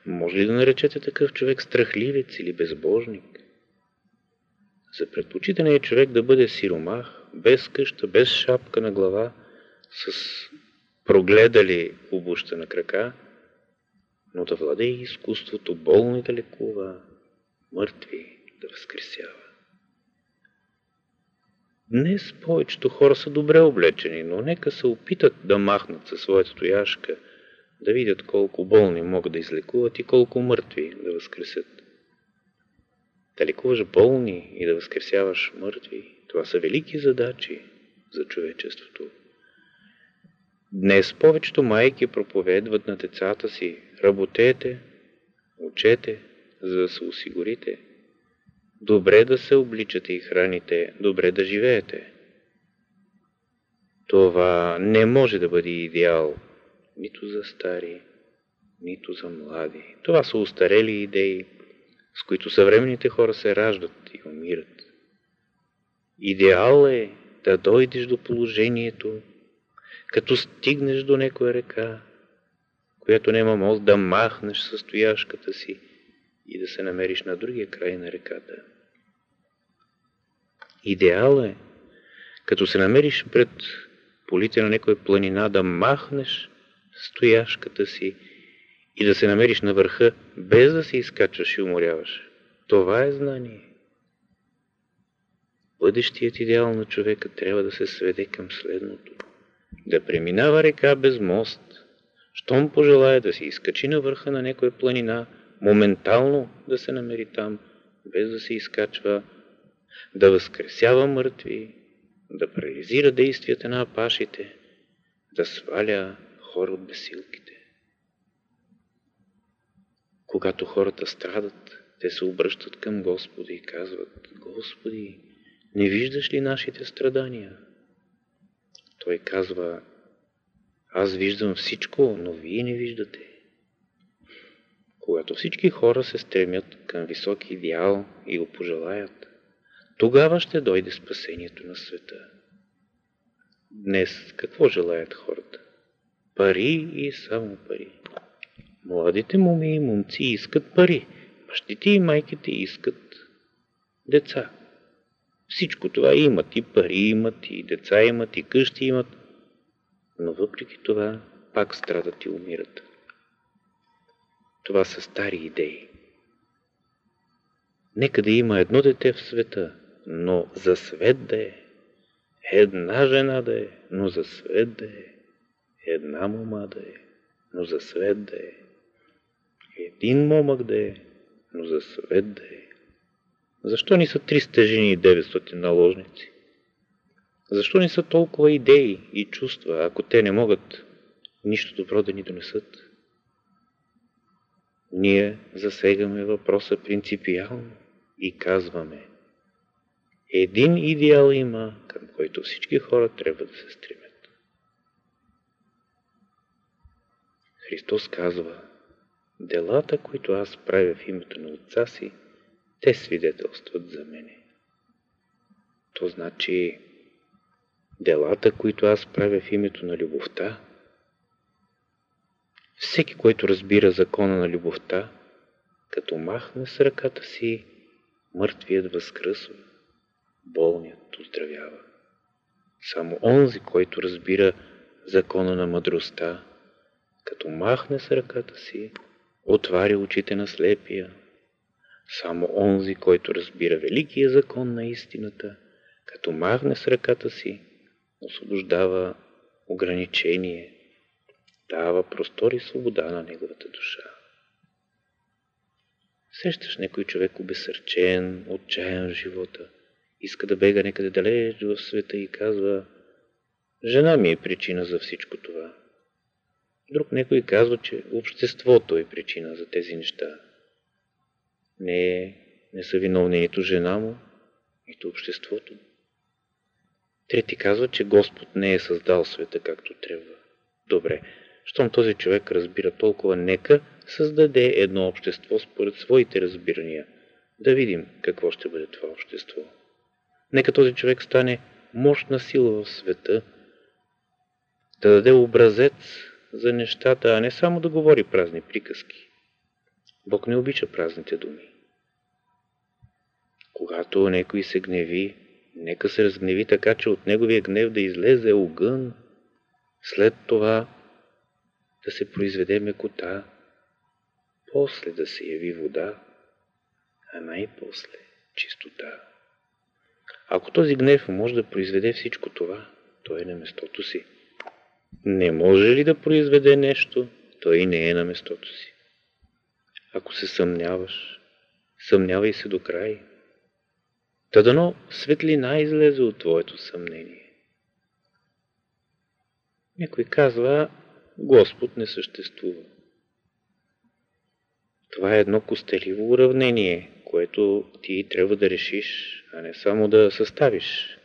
Може ли да наречете такъв човек страхливец или безбожник? За предпочитане е човек да бъде сиромах, без къща, без шапка на глава, с прогледали обуща на крака, но да владее изкуството болни да лекува, мъртви да възкресява. Днес повечето хора са добре облечени, но нека се опитат да махнат със своята тояшка, да видят колко болни могат да излекуват и колко мъртви да възкресят. Да лекуваш болни и да възкресяваш мъртви, това са велики задачи за човечеството. Днес повечето майки проповедват на децата си Работете, учете, за да се осигурите. Добре да се обличате и храните, добре да живеете. Това не може да бъде идеал нито за стари, нито за млади. Това са устарели идеи, с които съвременните хора се раждат и умират. Идеал е да дойдеш до положението, като стигнеш до някоя река, която няма мост да махнеш със стояшката си и да се намериш на другия край на реката. Идеал е, като се намериш пред полите на някоя планина, да махнеш стояшката си и да се намериш на върха, без да се изкачваш и уморяваш. Това е знание. Бъдещият идеал на човека трябва да се сведе към следното. да преминава река без мост, щом пожелая да се изкачи на върха на някоя планина, моментално да се намери там, без да се изкачва, да възкресява мъртви, да парализира действията на апашите, да сваля хора от бесилките. Когато хората страдат, те се обръщат към Господа и казват, Господи, не виждаш ли нашите страдания? Той казва, аз виждам всичко, но вие не виждате. Когато всички хора се стремят към висок идеал и го пожелаят, тогава ще дойде спасението на света. Днес какво желаят хората? Пари и само пари. Младите моми и момци искат пари. Бащите и майките искат деца. Всичко това имат. И пари имат, и деца имат, и къщи имат. Но въпреки това пак страдат и умират. Това са стари идеи. Нека да има едно дете в света, но за свет да е. Една жена да е, но за свет да е. Една мома да е, но за свет да е. Един момък да е, но за свет да е. Защо ни са 300 жени и 900 наложници? Защо ни са толкова идеи и чувства, ако те не могат нищо добро да ни донесат? Ние засегаме въпроса принципиално и казваме един идеал има, към който всички хора трябва да се стремят. Христос казва Делата, които аз правя в името на Отца си, те свидетелстват за мене. То значи, делата, които аз правя в името на любовта, всеки, който разбира закона на любовта, като махне с ръката си, мъртвият възкръсва, болният оздравява. Само онзи, който разбира закона на мъдростта, като махне с ръката си, отваря очите на слепия. Само онзи, който разбира великия закон на истината, като махне с ръката си, освобождава ограничение, дава простор и свобода на неговата душа. Сещаш някой човек обесърчен, отчаян в живота, иска да бега некъде далеч в света и казва «Жена ми е причина за всичко това». Друг някой казва, че обществото е причина за тези неща. Не, не са виновни нито жена му, нито обществото. Трети казва, че Господ не е създал света както трябва. Добре, щом този човек разбира толкова, нека създаде едно общество според своите разбирания. Да видим какво ще бъде това общество. Нека този човек стане мощна сила в света, да даде образец за нещата, а не само да говори празни приказки. Бог не обича празните думи. Когато някой се гневи, нека се разгневи така, че от неговия гнев да излезе огън, след това да се произведе мекота, после да се яви вода, а най-после чистота. Ако този гнев може да произведе всичко това, той е на местото си. Не може ли да произведе нещо, той не е на местото си. Ако се съмняваш, съмнявай се до край. Та дано светлина излезе от твоето съмнение. Някой казва, Господ не съществува. Това е едно костеливо уравнение, което ти трябва да решиш, а не само да съставиш.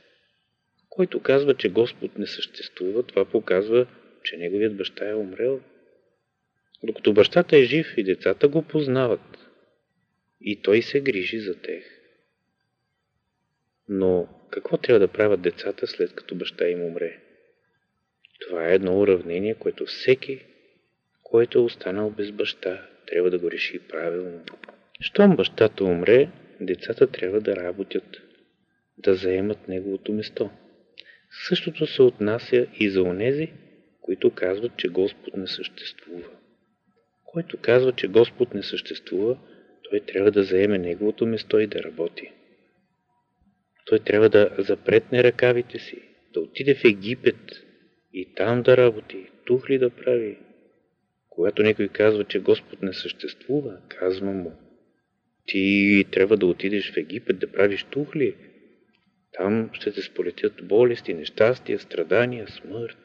Който казва, че Господ не съществува, това показва, че неговият баща е умрел. Докато бащата е жив и децата го познават. И той се грижи за тех. Но какво трябва да правят децата след като баща им умре? Това е едно уравнение, което всеки, който е останал без баща, трябва да го реши правилно. Щом бащата умре, децата трябва да работят, да заемат неговото место. Същото се отнася и за онези, които казват, че Господ не съществува. Който казва, че Господ не съществува, той трябва да заеме неговото место и да работи. Той трябва да запретне ръкавите си, да отиде в Египет и там да работи, тух ли да прави. Когато някой казва, че Господ не съществува, казва му, ти трябва да отидеш в Египет да правиш тухли. Там ще те сполетят болести, нещастия, страдания, смърт.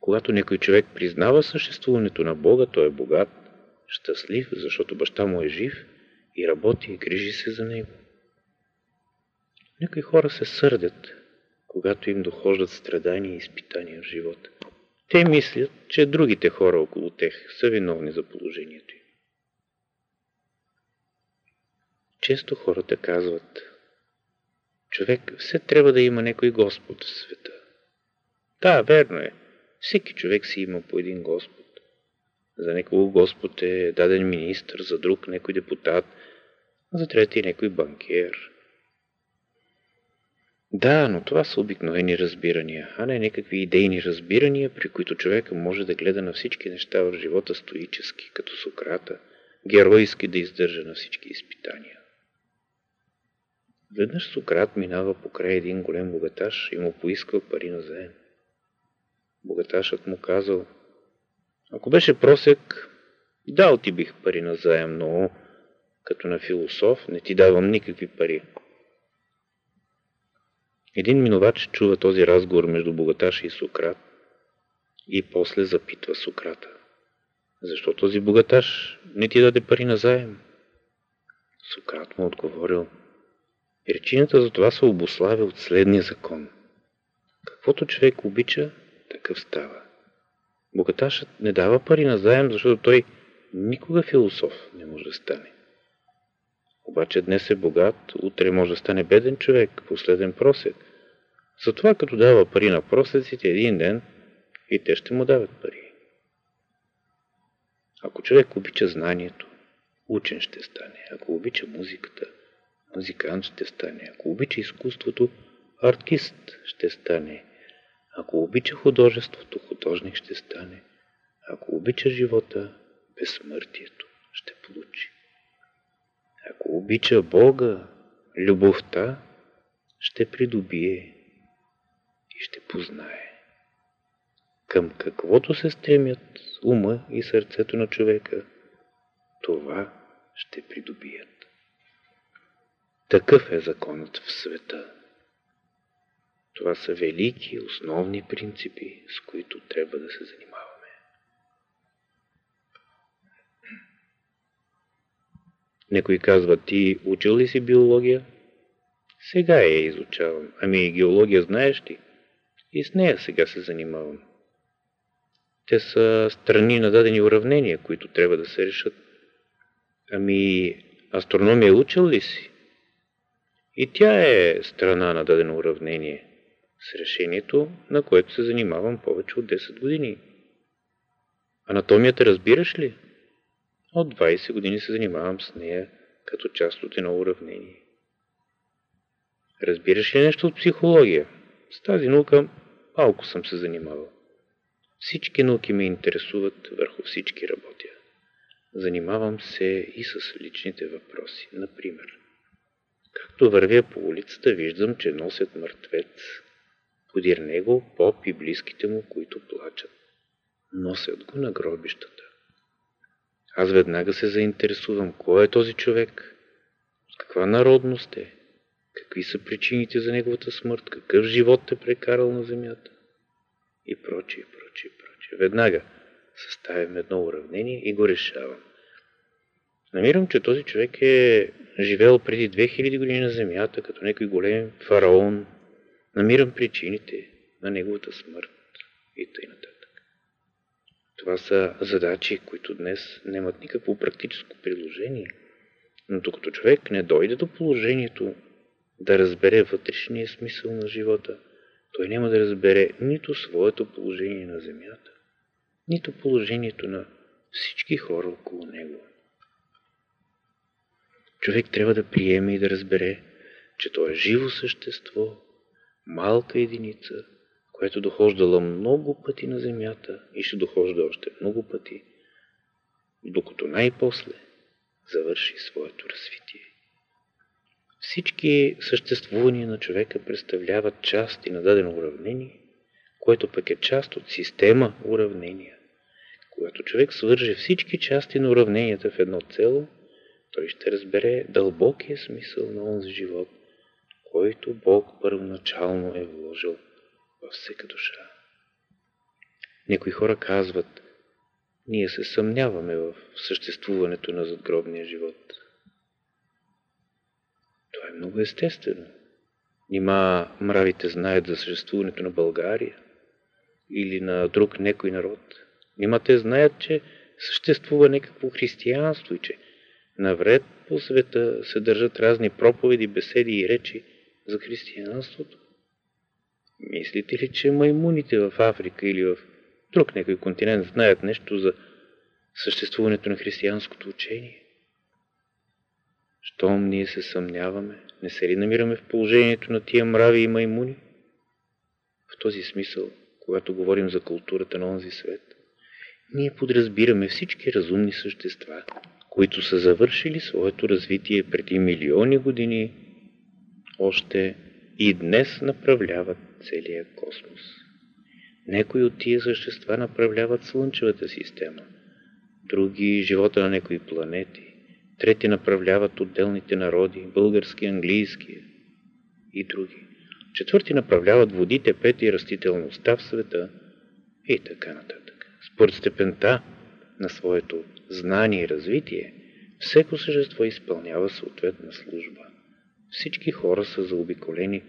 Когато някой човек признава съществуването на Бога, той е богат, щастлив, защото баща му е жив и работи и грижи се за него. Някои хора се сърдят, когато им дохождат страдания и изпитания в живота. Те мислят, че другите хора около тях са виновни за положението им. Често хората казват, човек все трябва да има някой Господ в света. Да, верно е. Всеки човек си има по един Господ. За някого Господ е даден министр, за друг някой депутат, за трети някой банкер. Да, но това са обикновени разбирания, а не някакви идейни разбирания, при които човека може да гледа на всички неща в живота стоически, като Сократа, геройски да издържа на всички изпитания. Веднъж Сократ минава покрай един голем богаташ и му поискал пари на заем. Богаташът му казал, ако беше просек, дал ти бих пари на заем, но като на философ не ти давам никакви пари. Един минувач чува този разговор между богаташа и Сократ и после запитва Сократа. Защо този богаташ не ти даде пари на заем? Сократ му отговорил. Причината за това се обославя от следния закон. Каквото човек обича, такъв става. Богаташът не дава пари на заем, защото той никога философ не може да стане. Обаче днес е богат, утре може да стане беден човек, последен просек. Затова като дава пари на просеците един ден, и те ще му дават пари. Ако човек обича знанието, учен ще стане. Ако обича музиката, музикант ще стане. Ако обича изкуството, артист ще стане. Ако обича художеството, художник ще стане. Ако обича живота, безсмъртието ще получи. Ако обича Бога, любовта, ще придобие и ще познае. Към каквото се стремят ума и сърцето на човека, това ще придобият. Такъв е законът в света. Това са велики, основни принципи, с които трябва да се занимаваме. Некой казва, ти учил ли си биология? Сега я изучавам. Ами геология знаеш ли? И с нея сега се занимавам. Те са страни на дадени уравнения, които трябва да се решат. Ами астрономия учил ли си? И тя е страна на дадено уравнение с решението, на което се занимавам повече от 10 години. Анатомията разбираш ли? От 20 години се занимавам с нея като част от едно уравнение. Разбираш ли нещо от психология? С тази наука малко съм се занимавал. Всички науки ме интересуват, върху всички работя. Занимавам се и с личните въпроси. Например, както вървя по улицата, виждам, че носят мъртвец, подир него поп и близките му, които плачат. Носят го на гробищата. Аз веднага се заинтересувам, кой е този човек, каква народност е, какви са причините за неговата смърт, какъв живот е прекарал на земята и прочие, прочие, прочие. Веднага съставям едно уравнение и го решавам. Намирам, че този човек е живел преди 2000 години на земята, като някой голем фараон, намирам причините на неговата смърт и т.н. Това са задачи, които днес нямат никакво практическо приложение. Но докато човек не дойде до положението да разбере вътрешния смисъл на живота, той няма да разбере нито своето положение на земята, нито положението на всички хора около него. Човек трябва да приеме и да разбере, че той е живо същество, малка единица, която дохождала много пъти на земята и ще дохожда още много пъти, докато най-после завърши своето развитие. Всички съществувания на човека представляват части на дадено уравнение, което пък е част от система уравнения. Когато човек свърже всички части на уравненията в едно цело, той ще разбере дълбокия смисъл на онзи живот, който Бог първоначално е вложил във всека душа. Някои хора казват, ние се съмняваме в съществуването на задгробния живот. Това е много естествено. Нима мравите знаят за съществуването на България или на друг некой народ. Нима те знаят, че съществува някакво християнство и че навред по света се държат разни проповеди, беседи и речи за християнството. Мислите ли, че маймуните в Африка или в друг някой континент знаят нещо за съществуването на християнското учение? Щом ние се съмняваме, не се ли намираме в положението на тия мрави и маймуни? В този смисъл, когато говорим за културата на онзи свет, ние подразбираме всички разумни същества, които са завършили своето развитие преди милиони години, още и днес направляват целия космос. Некои от тия същества направляват Слънчевата система, други – живота на някои планети, трети направляват отделните народи, български, английски и други. Четвърти направляват водите, пети растителността в света и така нататък. Според степента на своето знание и развитие, всеко същество изпълнява съответна служба. Всички хора са заобиколени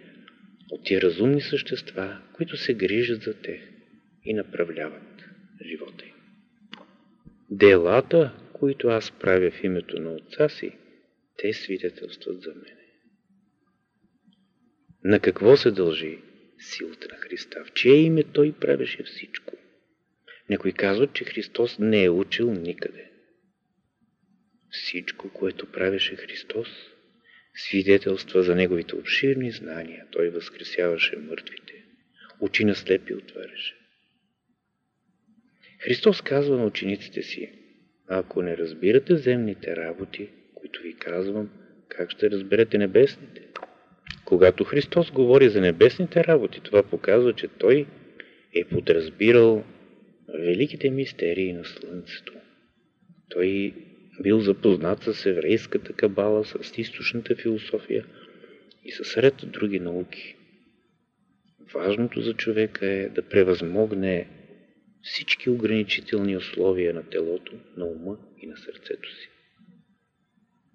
от тия разумни същества, които се грижат за тях и направляват живота им. Делата, които аз правя в името на Отца си, те свидетелстват за мене. На какво се дължи силата на Христа? В чие име Той правеше всичко? Някой казват, че Христос не е учил никъде. Всичко, което правеше Христос, свидетелства за Неговите обширни знания. Той възкресяваше мъртвите. Очи на слепи отваряше. Христос казва на учениците си, ако не разбирате земните работи, които ви казвам, как ще разберете небесните? Когато Христос говори за небесните работи, това показва, че Той е подразбирал великите мистерии на Слънцето. Той бил запознат с еврейската кабала, с източната философия и с ред други науки. Важното за човека е да превъзмогне всички ограничителни условия на телото, на ума и на сърцето си.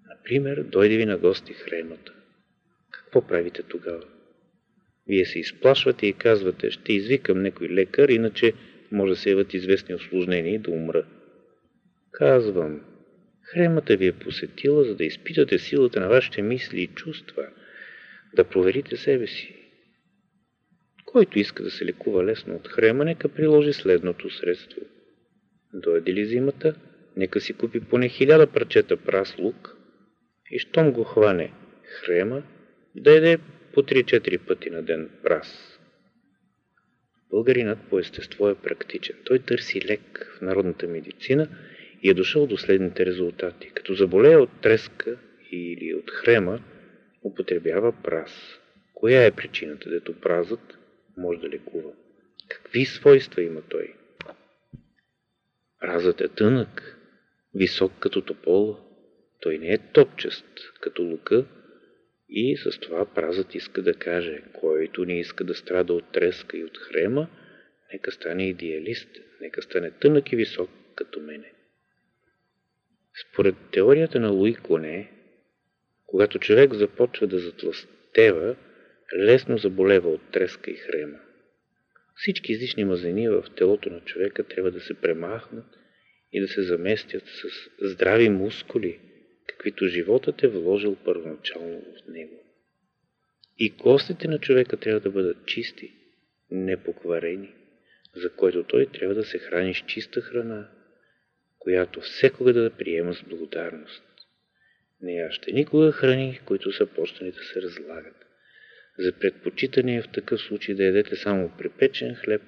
Например, дойде ви на гости хрената. Какво правите тогава? Вие се изплашвате и казвате, ще извикам някой лекар, иначе може да се яват известни осложнения и да умра. Казвам, хремата ви е посетила, за да изпитате силата на вашите мисли и чувства, да проверите себе си. Който иска да се лекува лесно от хрема, нека приложи следното средство. Дойде ли зимата, нека си купи поне хиляда парчета прас лук и щом го хване хрема, да еде по 3-4 пъти на ден прас. Българинът по естество е практичен. Той търси лек в народната медицина и е дошъл до следните резултати. Като заболее от треска или от хрема, употребява прас. Коя е причината, дето празът може да лекува? Какви свойства има той? Празът е тънък, висок като топола. Той не е топчест като лука и с това празът иска да каже, който не иска да страда от треска и от хрема, нека стане идеалист, нека стане тънък и висок като мене. Според теорията на Луи Коне, когато човек започва да затластева, лесно заболева от треска и хрема. Всички излишни мазнини в телото на човека трябва да се премахнат и да се заместят с здрави мускули, каквито животът е вложил първоначално в него. И костите на човека трябва да бъдат чисти, непокварени, за което той трябва да се храни с чиста храна, която всекога да приема с благодарност. Не яще никога храни, които са почнали да се разлагат. За предпочитане е в такъв случай да ядете само припечен хлеб,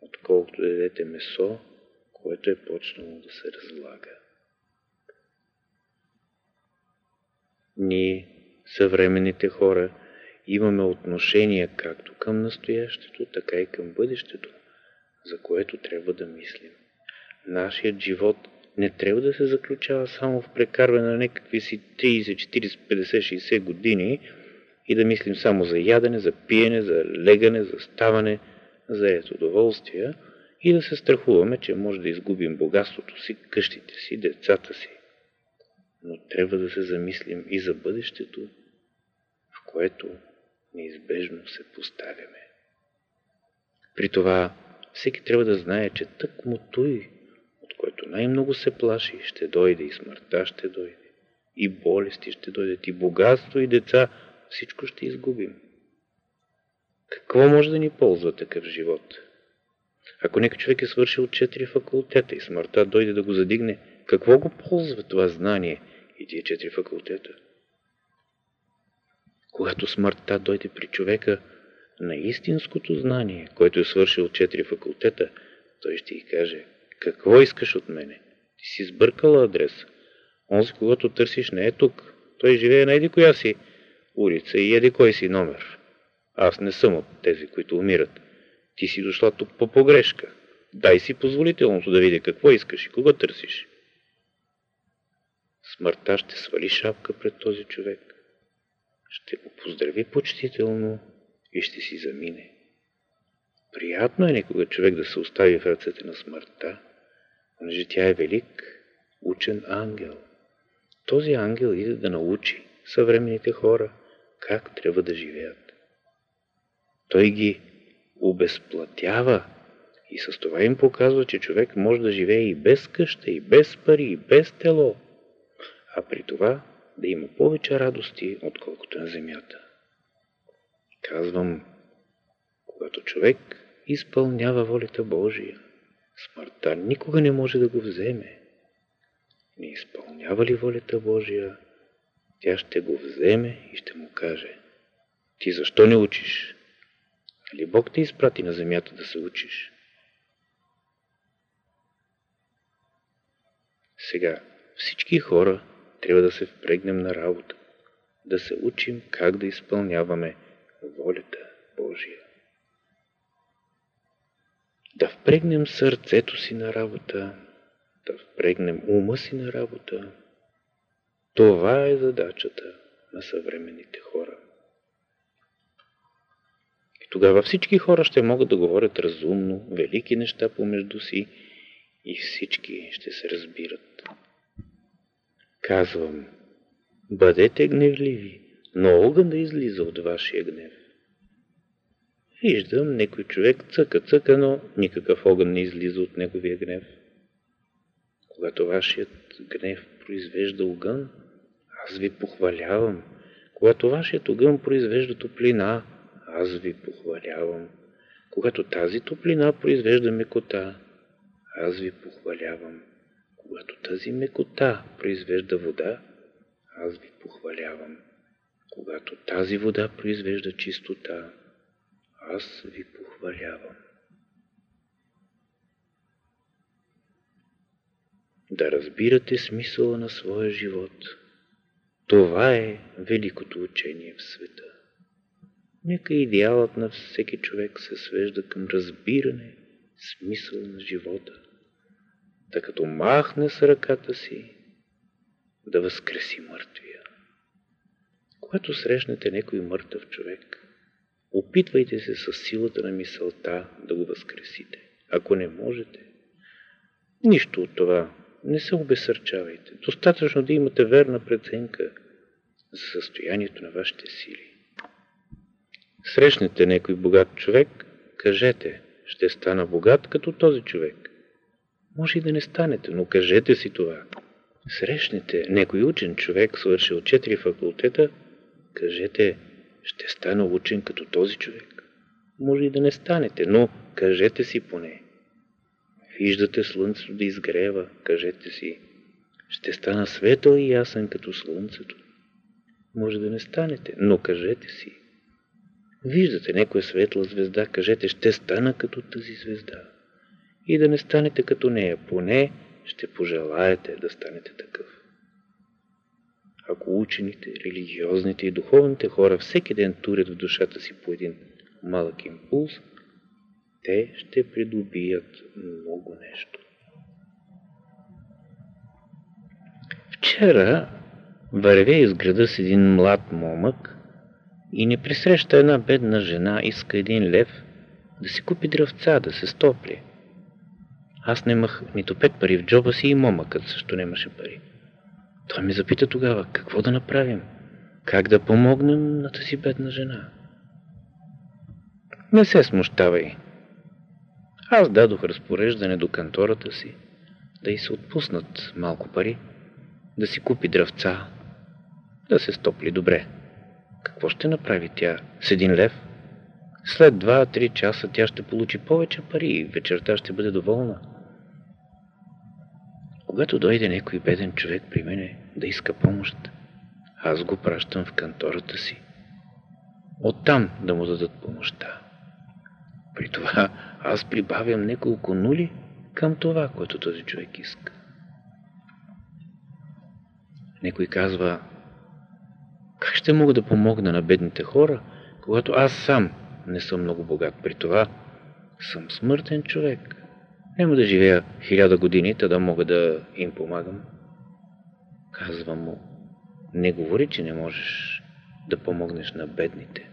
отколкото да ядете месо, което е почнало да се разлага. Ние съвременните хора, имаме отношение както към настоящето, така и към бъдещето, за което трябва да мислим. Нашият живот не трябва да се заключава само в прекарване на някакви си 30, 40, 50, 60 години и да мислим само за ядене, за пиене, за легане, за ставане, за ето удоволствия и да се страхуваме, че може да изгубим богатството си, къщите си, децата си. Но трябва да се замислим и за бъдещето, в което неизбежно се поставяме. При това всеки трябва да знае, че тъкмо той, който най-много се плаши, ще дойде и смъртта ще дойде, и болести ще дойдат, и богатство, и деца, всичко ще изгубим. Какво може да ни ползва такъв живот? Ако някой човек е свършил четири факултета и смъртта дойде да го задигне, какво го ползва това знание и тия четири факултета? Когато смъртта дойде при човека на истинското знание, който е свършил четири факултета, той ще й каже, какво искаш от мене? Ти си сбъркала адреса. Онзи, когато търсиш, не е тук. Той живее на еди коя си улица и еди кой си номер. Аз не съм от тези, които умират. Ти си дошла тук по погрешка. Дай си позволителното да видя какво искаш и кога търсиш. Смъртта ще свали шапка пред този човек. Ще го поздрави почтително и ще си замине. Приятно е никога човек да се остави в ръцете на смъртта, понеже тя е велик, учен ангел. Този ангел иде да научи съвременните хора как трябва да живеят. Той ги обезплатява и с това им показва, че човек може да живее и без къща, и без пари, и без тело, а при това да има повече радости, отколкото на земята. Казвам, когато човек изпълнява волята Божия, смъртта никога не може да го вземе. Не изпълнява ли волята Божия, тя ще го вземе и ще му каже, ти защо не учиш? Нали Бог те изпрати на земята да се учиш? Сега, всички хора трябва да се впрегнем на работа, да се учим как да изпълняваме волята Божия. Да впрегнем сърцето си на работа, да впрегнем ума си на работа. Това е задачата на съвременните хора. И тогава всички хора ще могат да говорят разумно, велики неща помежду си и всички ще се разбират. Казвам, бъдете гневливи, но огън да излиза от вашия гнев. Виждам, некой човек цъка-цъка, но никакъв огън не излиза от неговия гнев. Когато вашият гнев произвежда огън, аз ви похвалявам. Когато вашият огън произвежда топлина, аз ви похвалявам. Когато тази топлина произвежда мекота, аз ви похвалявам. Когато тази мекота произвежда вода, аз ви похвалявам. Когато тази вода произвежда чистота, аз ви похвалявам. Да разбирате смисъла на своя живот. Това е великото учение в света. Нека идеалът на всеки човек се свежда към разбиране смисъл на живота. Да като махне с ръката си, да възкреси мъртвия. Когато срещнете някой мъртъв човек, Опитвайте се с силата на мисълта да го възкресите. Ако не можете, нищо от това. Не се обесърчавайте. Достатъчно да имате верна преценка за състоянието на вашите сили. Срещнете някой богат човек, кажете, ще стана богат като този човек. Може и да не станете, но кажете си това. Срещнете някой учен човек, свършил четири факултета, кажете, ще стана учен като този човек. Може и да не станете, но кажете си поне. Виждате слънцето да изгрева, кажете си. Ще стана светъл и ясен като слънцето. Може да не станете, но кажете си. Виждате някоя светла звезда, кажете, ще стана като тази звезда. И да не станете като нея, поне ще пожелаете да станете такъв. Ако учените, религиозните и духовните хора всеки ден турят в душата си по един малък импулс, те ще придобият много нещо. Вчера вървя из града с един млад момък и не пресреща една бедна жена, иска един лев да си купи дръвца, да се стопли. Аз немах нито пет пари в джоба си и момъкът също нямаше пари. Той ми запита тогава, какво да направим? Как да помогнем на тази бедна жена? Не се смущавай. Аз дадох разпореждане до кантората си да й се отпуснат малко пари, да си купи дръвца, да се стопли добре. Какво ще направи тя с един лев? След два-три часа тя ще получи повече пари и вечерта ще бъде доволна. Когато дойде някой беден човек при мене да иска помощ, аз го пращам в кантората си. Оттам да му дадат помощта. При това аз прибавям няколко нули към това, което този човек иска. Некой казва, как ще мога да помогна на бедните хора, когато аз сам не съм много богат. При това съм смъртен човек. Няма да живея хиляда години, да мога да им помагам. Казвам му, не говори, че не можеш да помогнеш на бедните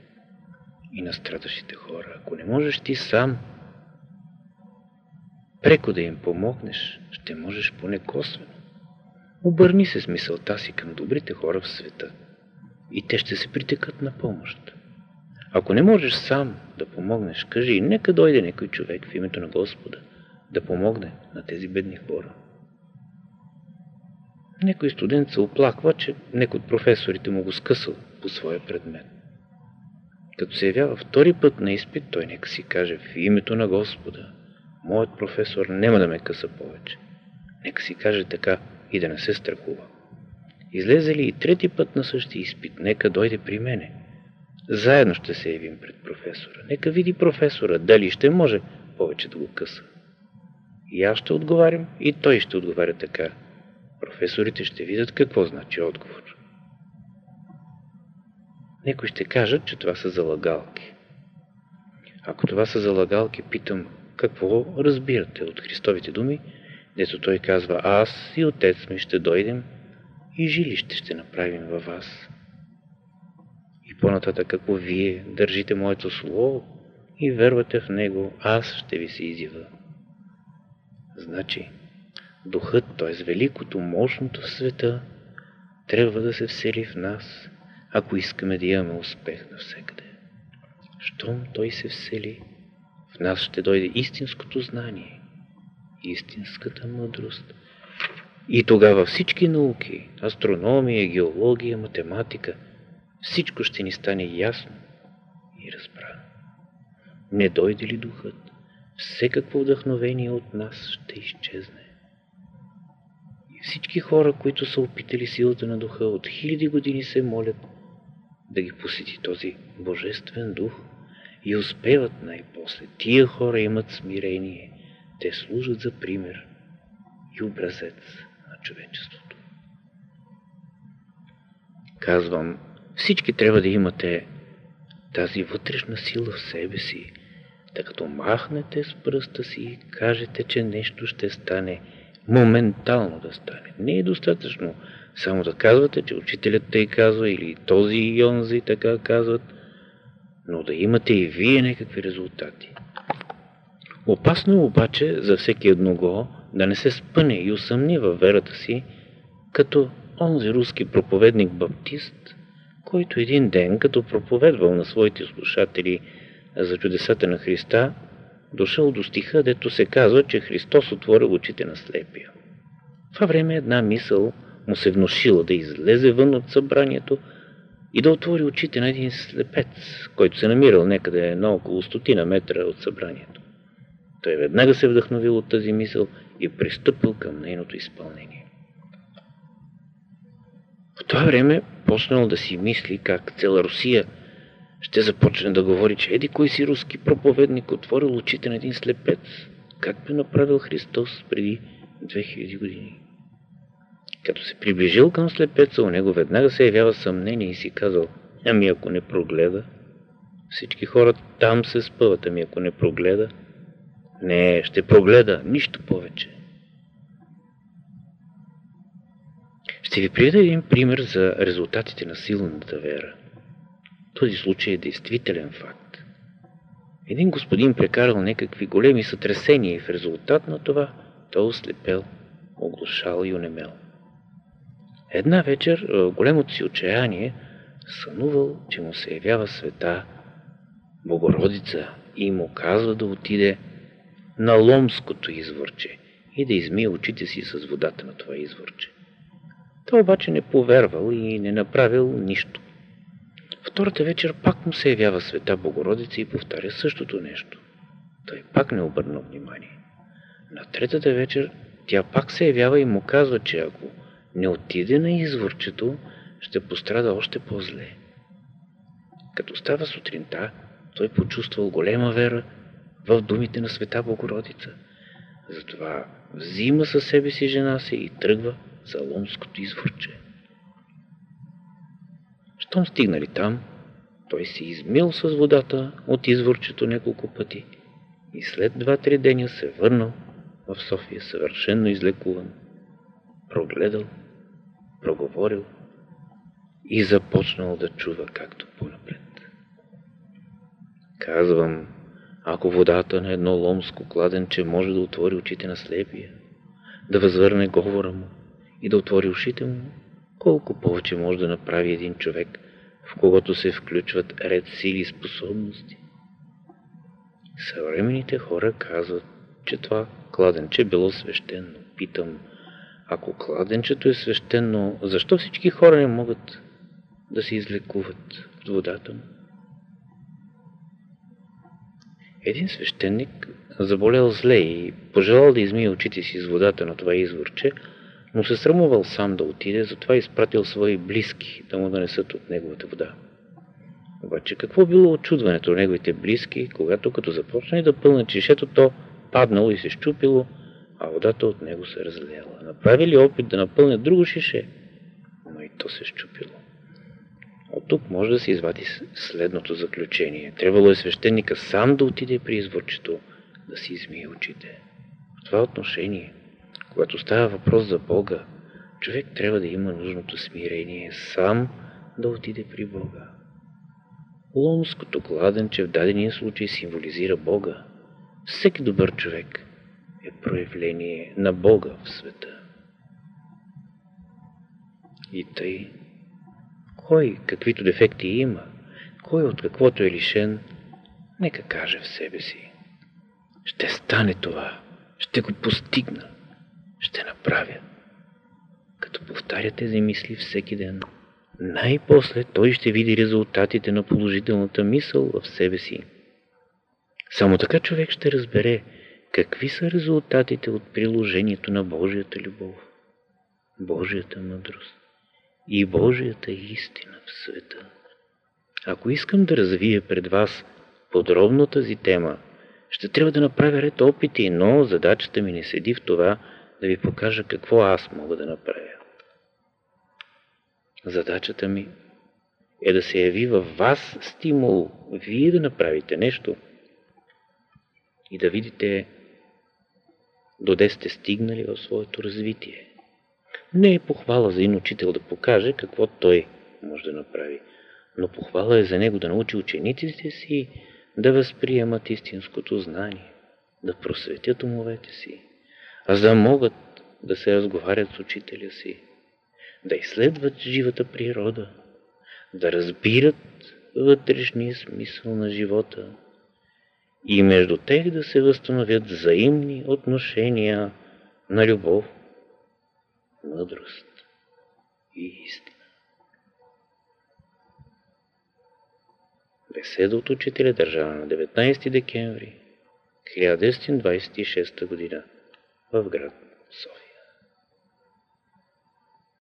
и на страдащите хора. Ако не можеш ти сам преко да им помогнеш, ще можеш поне косвено. Обърни се с мисълта си към добрите хора в света и те ще се притекат на помощ. Ако не можеш сам да помогнеш, кажи, нека дойде някой човек в името на Господа да помогне на тези бедни хора. Некой студент се оплаква, че некой от професорите му го скъсал по своя предмет. Като се явява втори път на изпит, той нека си каже в името на Господа, моят професор няма да ме къса повече. Нека си каже така и да не се страхува. Излезе ли и трети път на същия изпит, нека дойде при мене. Заедно ще се явим пред професора. Нека види професора, дали ще може повече да го къса. И аз ще отговарям, и той ще отговаря така. Професорите ще видят какво значи отговор. Некои ще кажат, че това са залагалки. Ако това са залагалки, питам, какво разбирате от Христовите думи, дето той казва, аз и отец ми ще дойдем и жилище ще направим във вас. И по-нататък, ако вие държите моето слово и вервате в него, аз ще ви се изява. Значи, духът, т.е. великото, мощното в света, трябва да се всели в нас, ако искаме да имаме успех навсекъде. Щом той се всели, в нас ще дойде истинското знание, истинската мъдрост. И тогава всички науки, астрономия, геология, математика, всичко ще ни стане ясно и разбрано. Не дойде ли духът, всекакво вдъхновение от нас ще изчезне. И всички хора, които са опитали силата на духа, от хиляди години се молят да ги посети този божествен дух и успеват най-после. Тия хора имат смирение. Те служат за пример и образец на човечеството. Казвам, всички трябва да имате тази вътрешна сила в себе си, да като махнете с пръста си и кажете, че нещо ще стане, моментално да стане. Не е достатъчно само да казвате, че учителят тъй казва или този и онзи така казват, но да имате и вие някакви резултати. Опасно е обаче за всеки едного да не се спъне и усъмни във верата си, като онзи руски проповедник-баптист, който един ден, като проповедвал на своите слушатели за чудесата на Христа, дошъл до стиха, дето се казва, че Христос отворил очите на слепия. Това време една мисъл му се внушила да излезе вън от събранието и да отвори очите на един слепец, който се намирал някъде на около стотина метра от събранието. Той веднага се вдъхновил от тази мисъл и пристъпил към нейното изпълнение. В това време почнал да си мисли как цяла Русия – ще започне да говори, че еди кой си руски проповедник отворил очите на един слепец, както е направил Христос преди 2000 години. Като се приближил към слепеца, у него веднага се явява съмнение и си казал, ами ако не прогледа, всички хора там се спъват, ами ако не прогледа, не, ще прогледа, нищо повече. Ще ви приведа един пример за резултатите на силната вера. Този случай е действителен факт. Един господин прекарал някакви големи сътресения и в резултат на това той ослепел, оглушал и онемел. Една вечер, в големото си отчаяние, сънувал, че му се явява света Богородица и му казва да отиде на ломското изворче и да измие очите си с водата на това изворче. Той обаче не повярвал и не направил нищо. Втората вечер пак му се явява света Богородица и повтаря същото нещо. Той пак не обърна внимание. На третата вечер тя пак се явява и му казва, че ако не отиде на изворчето, ще пострада още по-зле. Като става сутринта, той почувствал голема вера в думите на света Богородица. Затова взима със себе си жена си и тръгва за ломското изворче. Щом стигнали там, той се измил с водата от изворчето няколко пъти и след два-три деня се върнал в София съвършенно излекуван, прогледал, проговорил и започнал да чува както по-напред. Казвам, ако водата на едно ломско кладенче може да отвори очите на слепия, да възвърне говора му и да отвори ушите му, колко повече може да направи един човек, в когото се включват ред сили и способности. Съвременните хора казват, че това кладенче било свещено. Питам, ако кладенчето е свещено, защо всички хора не могат да се излекуват от водата му? Един свещеник заболел зле и пожелал да измие очите си с водата на това изворче, но се срамувал сам да отиде, затова изпратил свои близки да му донесат от неговата вода. Обаче какво било очудването на неговите близки, когато като започне да пълне чешето, то паднало и се щупило, а водата от него се разлияла. Направили опит да напълнят друго шише, но и то се щупило. От тук може да се извади следното заключение. Трябвало е свещеника сам да отиде при изворчето, да си измие очите. В това отношение, когато става въпрос за Бога, човек трябва да има нужното смирение сам да отиде при Бога. Ломското кладенче в дадения случай символизира Бога. Всеки добър човек е проявление на Бога в света. И тъй кой каквито дефекти има, кой от каквото е лишен, нека каже в себе си. Ще стане това, ще го постигна, ще направя. Като повтаря тези мисли всеки ден, най-после той ще види резултатите на положителната мисъл в себе си. Само така човек ще разбере какви са резултатите от приложението на Божията любов, Божията мъдрост и Божията истина в света. Ако искам да развия пред вас подробно тази тема, ще трябва да направя ред опити, но задачата ми не седи в това да ви покажа какво аз мога да направя. Задачата ми е да се яви във вас стимул, вие да направите нещо и да видите доде сте стигнали в своето развитие. Не е похвала за един учител да покаже какво той може да направи, но похвала е за него да научи учениците си да възприемат истинското знание, да просветят умовете си, за да могат да се разговарят с учителя си, да изследват живата природа, да разбират вътрешния смисъл на живота и между тях да се възстановят взаимни отношения на любов, мъдрост и истина. Беседа от учителя държава на 19 декември 1926 г. в град София.